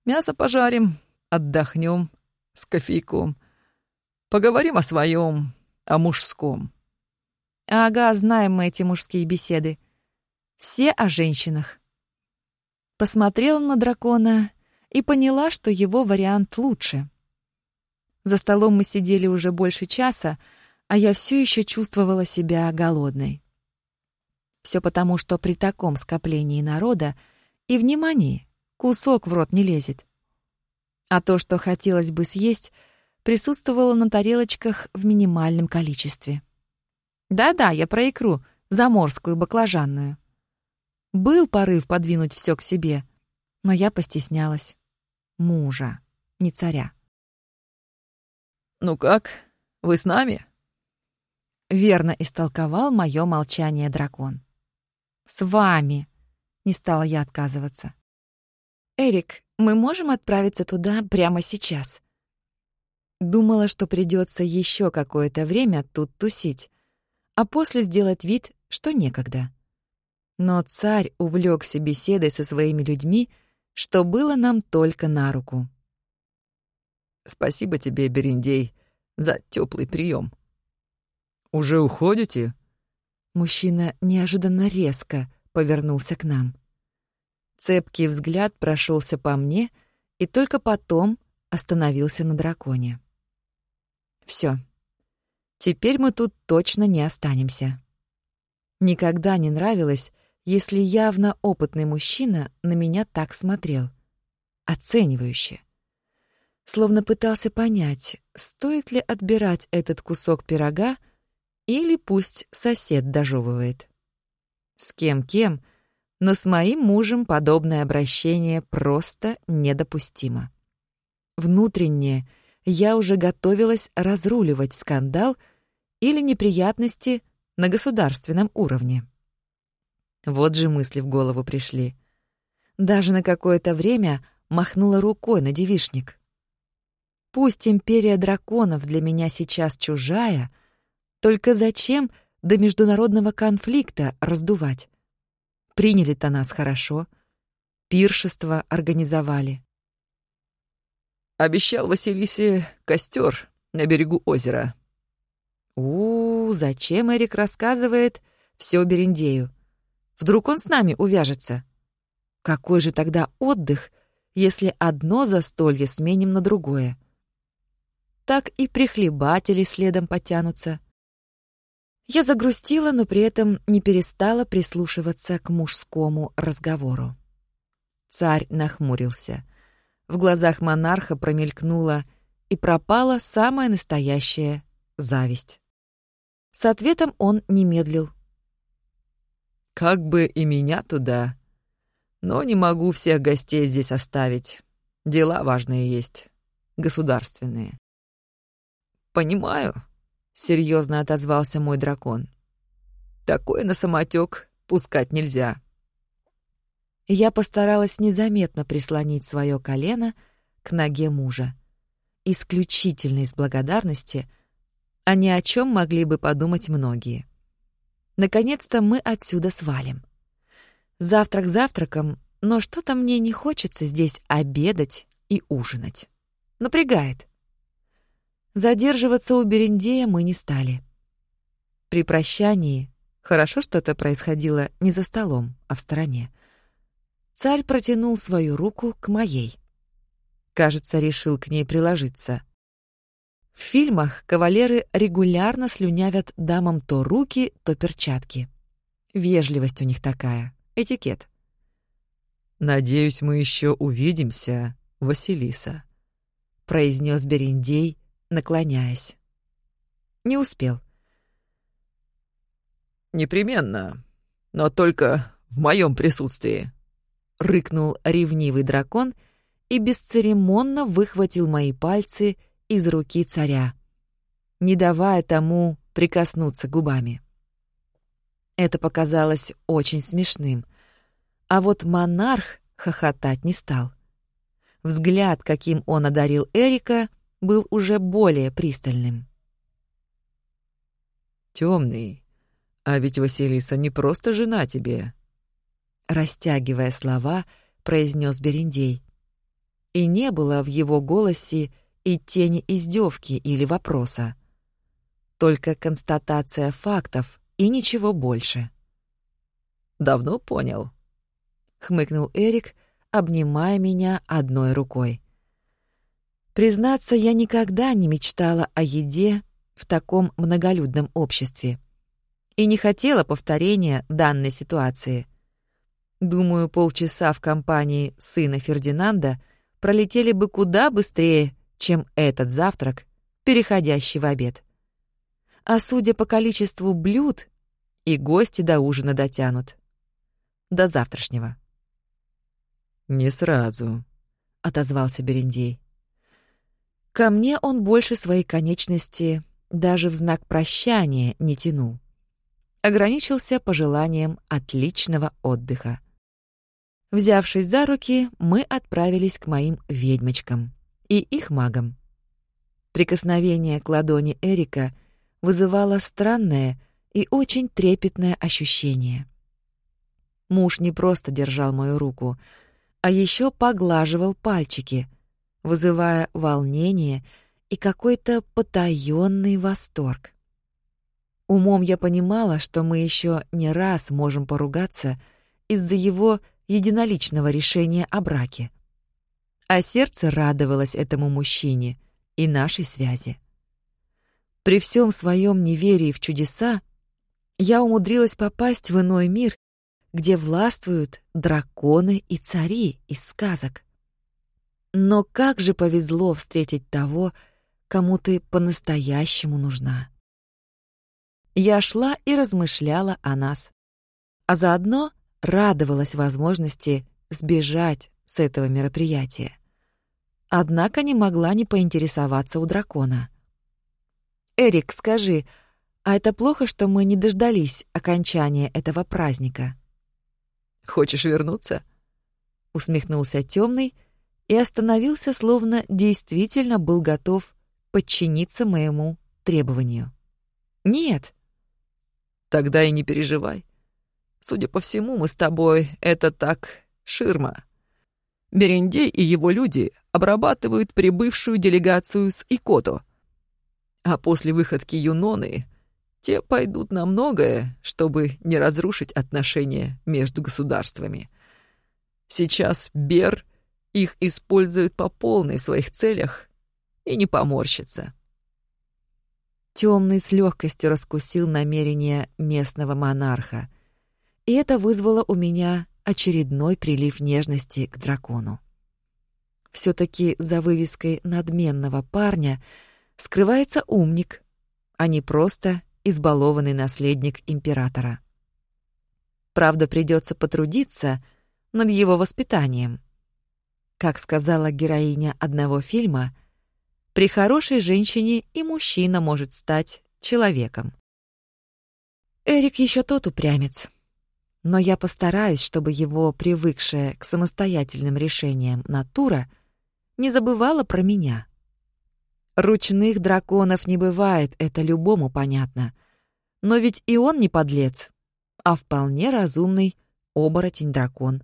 Speaker 2: Мясо пожарим, отдохнем с кофейком. Поговорим о своем, о мужском.
Speaker 1: Ага, знаем мы эти мужские беседы. Все о женщинах. Посмотрела на дракона и поняла, что его вариант лучше. За столом мы сидели уже больше часа, а я все еще чувствовала себя голодной. Все потому, что при таком скоплении народа и внимании кусок в рот не лезет. А то, что хотелось бы съесть, присутствовало на тарелочках в минимальном количестве. Да-да, я про икру, заморскую баклажанную. Был порыв подвинуть все к себе, но я постеснялась. Мужа, не царя.
Speaker 2: «Ну как, вы с нами?»
Speaker 1: Верно истолковал мое молчание дракон. С вами. Не стала я отказываться. Эрик, мы можем отправиться туда прямо сейчас. Думала, что придется еще какое-то время тут тусить, а после сделать вид, что некогда. Но царь увлекся беседой со своими людьми, что было нам только на руку.
Speaker 2: «Спасибо тебе, Берендей, за теплый прием. «Уже уходите?»
Speaker 1: Мужчина неожиданно резко повернулся к нам. Цепкий взгляд прошелся по мне и только потом остановился на драконе. Все. Теперь мы тут точно не останемся. Никогда не нравилось, если явно опытный мужчина на меня так смотрел. Оценивающе. Словно пытался понять, стоит ли отбирать этот кусок пирога или пусть сосед дожевывает. С кем-кем, но с моим мужем подобное обращение просто недопустимо. Внутренне я уже готовилась разруливать скандал или неприятности на государственном уровне. Вот же мысли в голову пришли. Даже на какое-то время махнула рукой на девишник. Пусть империя драконов для меня сейчас чужая — только зачем до международного конфликта раздувать? Приняли-то нас хорошо. Пиршество организовали.
Speaker 2: Обещал Василисе костер на берегу озера.
Speaker 1: У, -у зачем Эрик рассказывает все Берендею? Вдруг он с нами увяжется? Какой же тогда отдых, если одно застолье сменим на другое? Так и прихлебатели следом потянутся. Я загрустила, но при этом не перестала прислушиваться к мужскому разговору. Царь нахмурился. В глазах монарха промелькнула и пропала самая настоящая зависть. С ответом он не медлил.
Speaker 2: «Как бы и меня туда, но не могу всех гостей здесь оставить. Дела важные есть, государственные». «Понимаю», серьезно отозвался мой дракон. Такое на самотек пускать нельзя.
Speaker 1: Я постаралась незаметно прислонить свое колено к ноге мужа. Исключительно из благодарности, а ни о чем могли бы подумать многие. Наконец-то мы отсюда свалим. Завтрак завтраком, но что-то мне не хочется здесь обедать и ужинать. Напрягает. Задерживаться у Берендея мы не стали. При прощании хорошо что-то происходило не за столом, а в стороне. Царь протянул свою руку к моей. Кажется, решил к ней приложиться. В фильмах кавалеры регулярно слюнявят дамам то руки, то перчатки. Вежливость у них такая, этикет.
Speaker 2: «Надеюсь, мы еще увидимся, Василиса», — произнес Берендей, наклоняясь.
Speaker 1: Не успел.
Speaker 2: «Непременно, но только в моем присутствии», — рыкнул ревнивый дракон и бесцеремонно выхватил мои пальцы из руки царя, не давая тому прикоснуться губами. Это показалось очень смешным, а вот монарх хохотать не стал. Взгляд, каким он одарил Эрика, был уже более пристальным. Темный, а ведь Василиса не просто жена тебе», растягивая слова, произнес Берендей. И не было в его голосе и тени издевки или вопроса. Только констатация фактов и ничего больше. «Давно понял», — хмыкнул Эрик, обнимая меня одной рукой.
Speaker 1: Признаться, я никогда не мечтала о еде в таком многолюдном обществе и не хотела повторения данной ситуации. Думаю, полчаса в компании сына Фердинанда пролетели бы куда быстрее, чем этот завтрак, переходящий в обед. А судя по количеству блюд, и гости до ужина дотянут. До завтрашнего.
Speaker 2: «Не сразу», —
Speaker 1: отозвался Берендей. Ко мне он больше своей конечности даже в знак прощания не тянул. Ограничился пожеланием отличного отдыха. Взявшись за руки, мы отправились к моим ведьмочкам и их магам. Прикосновение к ладони Эрика вызывало странное и очень трепетное ощущение. Муж не просто держал мою руку, а еще поглаживал пальчики — вызывая волнение и какой-то потаённый восторг. Умом я понимала, что мы еще не раз можем поругаться из-за его единоличного решения о браке. А сердце радовалось этому мужчине и нашей связи. При всем своем неверии в чудеса я умудрилась попасть в иной мир, где властвуют драконы и цари из сказок. Но как же повезло встретить того, кому ты по-настоящему нужна. Я шла и размышляла о нас, а заодно радовалась возможности сбежать с этого мероприятия. Однако не могла не поинтересоваться у дракона. «Эрик, скажи, а это плохо, что мы не дождались окончания этого праздника?»
Speaker 2: «Хочешь вернуться?» — усмехнулся темный
Speaker 1: и остановился, словно действительно был готов подчиниться моему требованию. «Нет».
Speaker 2: «Тогда и не переживай. Судя по всему, мы с тобой — это так ширма. Берендей и его люди обрабатывают прибывшую делегацию с Икото. А после выходки Юноны те пойдут на многое, чтобы не разрушить отношения между государствами. Сейчас Бер — их используют по полной в своих целях и не поморщится.
Speaker 1: Темный с легкостью раскусил намерения местного монарха, и это вызвало у меня очередной прилив нежности к дракону. Все-таки за вывеской надменного парня скрывается умник, а не просто избалованный наследник императора. Правда, придется потрудиться над его воспитанием — как сказала героиня одного фильма, при хорошей женщине и мужчина может стать человеком. Эрик еще тот упрямец. Но я постараюсь, чтобы его привыкшая к самостоятельным решениям натура не забывала про меня. Ручных драконов не бывает, это любому понятно. Но ведь и он не подлец, а вполне разумный оборотень-дракон.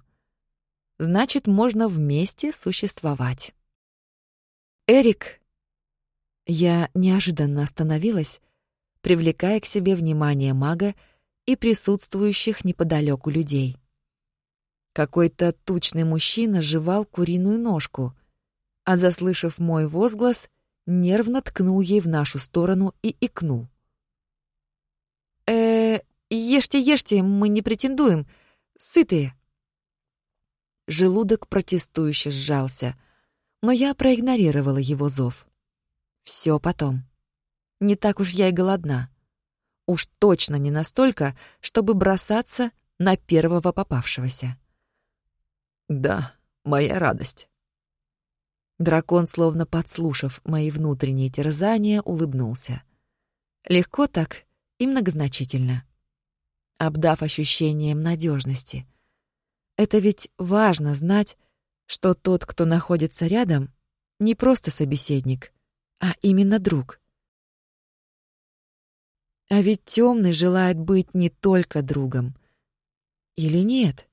Speaker 1: Значит, можно вместе существовать. Эрик. Я неожиданно остановилась, привлекая к себе внимание мага и присутствующих неподалеку людей. Какой-то тучный мужчина жевал куриную ножку, а, заслышав мой возглас, нервно ткнул ей в нашу сторону и икнул. э ешьте, ешьте, мы не претендуем. Сытые». Желудок протестующе сжался, но я проигнорировала его зов. Все потом. Не так уж я и голодна. Уж точно не настолько, чтобы бросаться на первого попавшегося.
Speaker 2: «Да, моя радость».
Speaker 1: Дракон, словно подслушав мои внутренние терзания, улыбнулся. Легко так и многозначительно. Обдав ощущением надежности. Это ведь важно знать, что тот, кто находится рядом, не просто собеседник, а именно друг. А ведь темный желает быть не только другом. Или нет?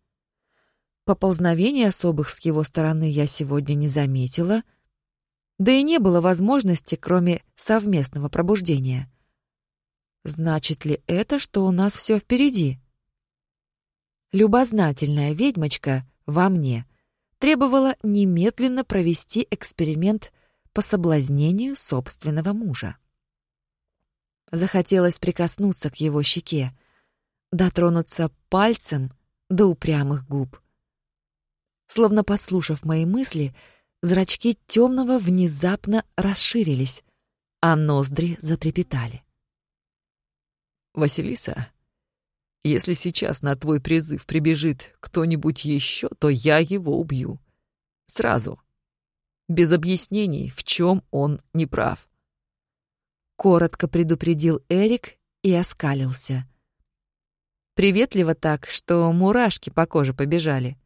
Speaker 1: Поползновений особых с его стороны я сегодня не заметила, да и не было возможности, кроме совместного пробуждения. Значит ли это, что у нас все впереди? Любознательная ведьмочка во мне требовала немедленно провести эксперимент по соблазнению собственного мужа. Захотелось прикоснуться к его щеке, дотронуться пальцем до упрямых губ — Словно подслушав мои мысли, зрачки темного внезапно расширились, а ноздри затрепетали.
Speaker 2: «Василиса, если сейчас на твой призыв прибежит кто-нибудь еще, то я его убью. Сразу. Без объяснений, в чем он не прав.
Speaker 1: Коротко предупредил Эрик и оскалился. Приветливо так, что мурашки по коже побежали.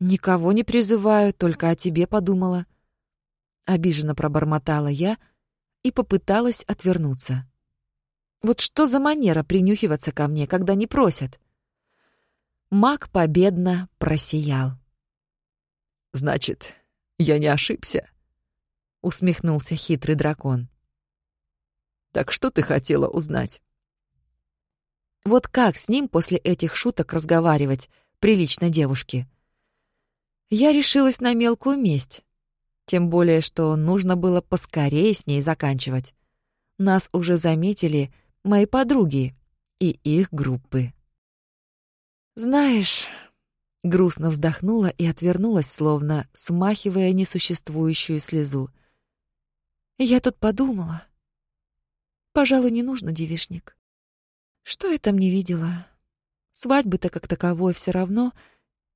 Speaker 1: «Никого не призываю, только о тебе подумала». Обиженно пробормотала я и попыталась отвернуться. Вот что за манера принюхиваться ко мне, когда не просят? Маг победно просиял.
Speaker 2: «Значит, я не ошибся?» — усмехнулся хитрый дракон. «Так что ты хотела узнать?»
Speaker 1: Вот как с ним после этих шуток разговаривать, прилично девушке? Я решилась на мелкую месть. Тем более, что нужно было поскорее с ней заканчивать. Нас уже заметили мои подруги и их группы. «Знаешь...» — грустно вздохнула и отвернулась, словно смахивая несуществующую слезу. «Я тут подумала. Пожалуй, не нужно девишник. Что я там не видела? Свадьбы-то как таковой все равно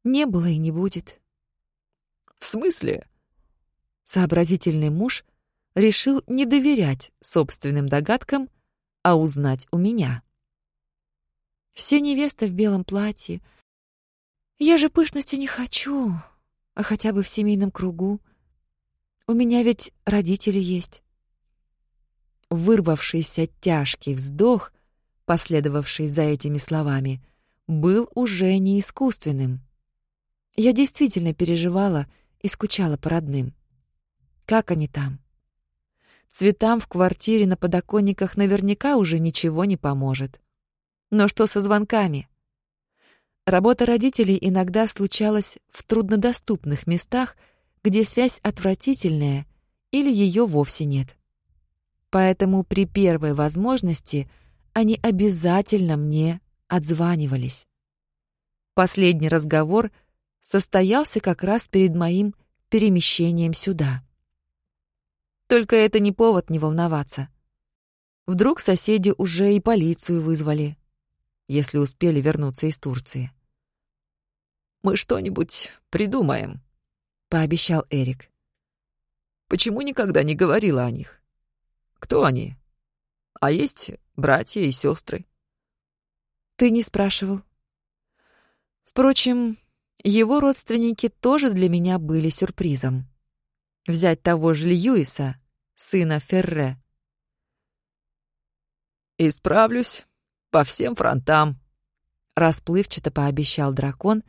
Speaker 1: не было и не будет».
Speaker 2: «В смысле?»
Speaker 1: Сообразительный муж решил не доверять собственным догадкам, а узнать у меня. «Все невесты в белом платье. Я же пышности не хочу, а хотя бы в семейном кругу. У меня ведь родители есть». Вырвавшийся тяжкий вздох, последовавший за этими словами, был уже не искусственным. Я действительно переживала, и скучала по родным. Как они там? Цветам в квартире на подоконниках наверняка уже ничего не поможет. Но что со звонками? Работа родителей иногда случалась в труднодоступных местах, где связь отвратительная или ее вовсе нет. Поэтому при первой возможности они обязательно мне отзванивались. Последний разговор — состоялся как раз перед моим перемещением сюда. Только это не повод не волноваться. Вдруг соседи уже и полицию вызвали, если успели вернуться из Турции.
Speaker 2: «Мы что-нибудь придумаем», — пообещал Эрик. «Почему никогда не говорила о них? Кто они? А есть братья и сестры?
Speaker 1: «Ты не спрашивал». Впрочем, его родственники тоже для меня были сюрпризом. Взять того же Льюиса, сына Ферре.
Speaker 2: «Исправлюсь по всем фронтам», —
Speaker 1: расплывчато пообещал дракон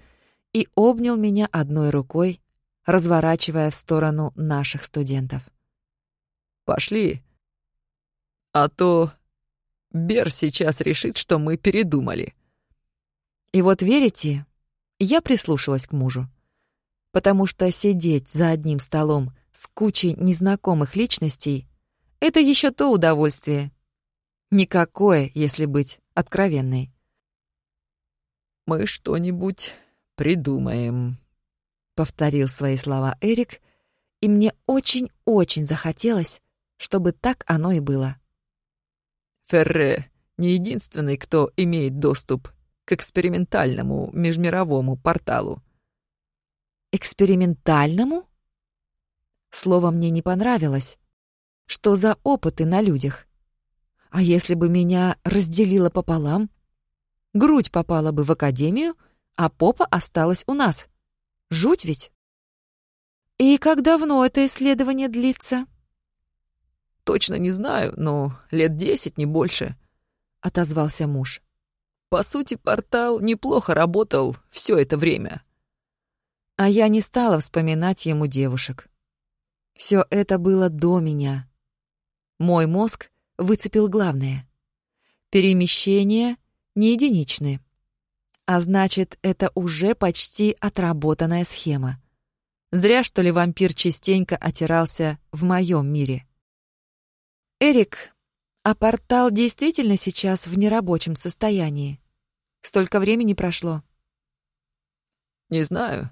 Speaker 1: и обнял меня одной рукой, разворачивая в сторону наших студентов.
Speaker 2: «Пошли, а то Бер сейчас решит, что мы передумали».
Speaker 1: И вот верите, я прислушалась к мужу, потому что сидеть за одним столом с кучей незнакомых личностей — это еще то удовольствие. Никакое, если быть откровенной.
Speaker 2: «Мы что-нибудь придумаем», — повторил свои слова Эрик, и мне очень-очень захотелось, чтобы так оно и было. Ферре не единственный, кто имеет доступ к экспериментальному межмировому порталу.
Speaker 1: Экспериментальному? Слово мне не понравилось. Что за опыты на людях? А если бы меня разделило пополам? Грудь попала бы в академию, а попа осталась у нас. Жуть ведь. И как давно это исследование длится?
Speaker 2: Точно не знаю, но лет десять, не больше, отозвался муж. По сути, портал неплохо работал все это время.
Speaker 1: А я не стала вспоминать ему девушек. Все это было до меня. Мой мозг выцепил главное. Перемещения не единичны. А значит, это уже почти отработанная схема. Зря, что ли, вампир частенько отирался в моем мире. Эрик, а портал действительно сейчас в нерабочем состоянии? Столько времени прошло.
Speaker 2: Не знаю,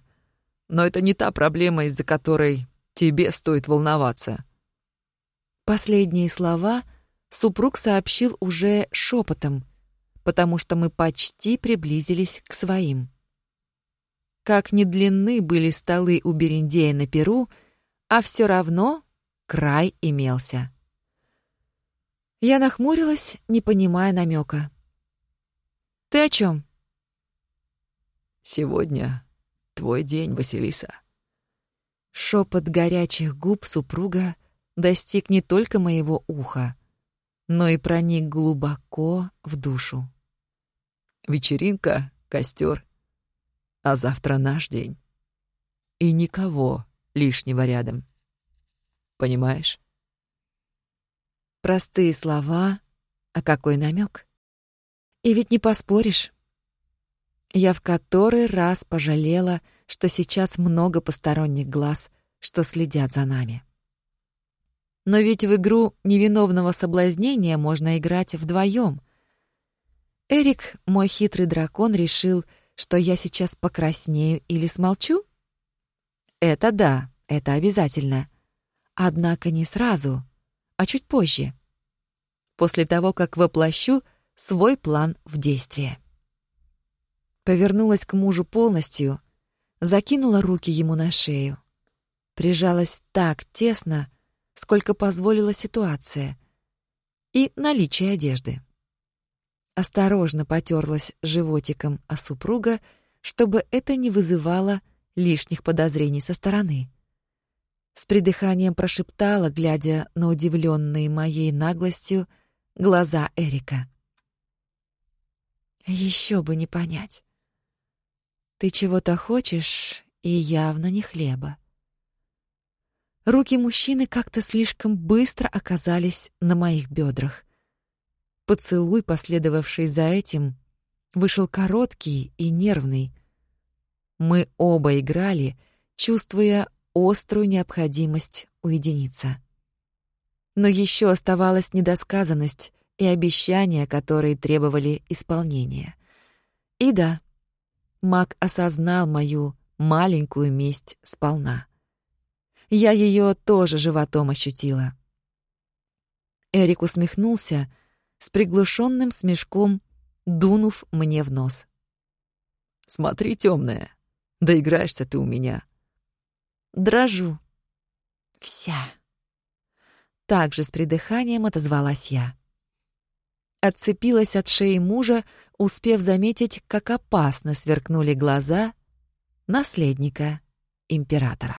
Speaker 2: но это не та проблема, из-за которой тебе стоит волноваться.
Speaker 1: Последние слова супруг сообщил уже шепотом, потому что мы почти приблизились к своим. Как ни длинны были столы у Берендея на Перу, а все равно край имелся. Я нахмурилась, не понимая намека. «Ты о чем?
Speaker 2: «Сегодня твой день, Василиса».
Speaker 1: Шепот горячих губ супруга достиг не только моего уха, но и проник глубоко в душу.
Speaker 2: Вечеринка, костер, а завтра наш день. И никого лишнего рядом. Понимаешь?
Speaker 1: Простые слова, а какой намек? И ведь не поспоришь. Я в который раз пожалела, что сейчас много посторонних глаз, что следят за нами. Но ведь в игру невиновного соблазнения можно играть вдвоем. Эрик, мой хитрый дракон, решил, что я сейчас покраснею или смолчу? Это да, это обязательно. Однако не сразу — а чуть позже, после того, как воплощу свой план в действие. Повернулась к мужу полностью, закинула руки ему на шею, прижалась так тесно, сколько позволила ситуация и наличие одежды. Осторожно потерлась животиком о супруга, чтобы это не вызывало лишних подозрений со стороны. С придыханием прошептала, глядя на удивленные моей наглостью глаза Эрика. Еще бы не понять. Ты чего-то хочешь, и явно не хлеба. Руки мужчины как-то слишком быстро оказались на моих бедрах. Поцелуй, последовавший за этим, вышел короткий и нервный. Мы оба играли, чувствуя острую необходимость уединиться. Но еще оставалась недосказанность и обещания, которые требовали исполнения. И да, маг осознал мою маленькую месть сполна. Я ее тоже животом ощутила. Эрик усмехнулся с приглушенным смешком, дунув мне в нос.
Speaker 2: «Смотри, темная, доиграешься ты у меня.
Speaker 1: Дрожу. Вся. Также с придыханием отозвалась я. Отцепилась от шеи мужа, успев заметить, как опасно сверкнули глаза наследника императора.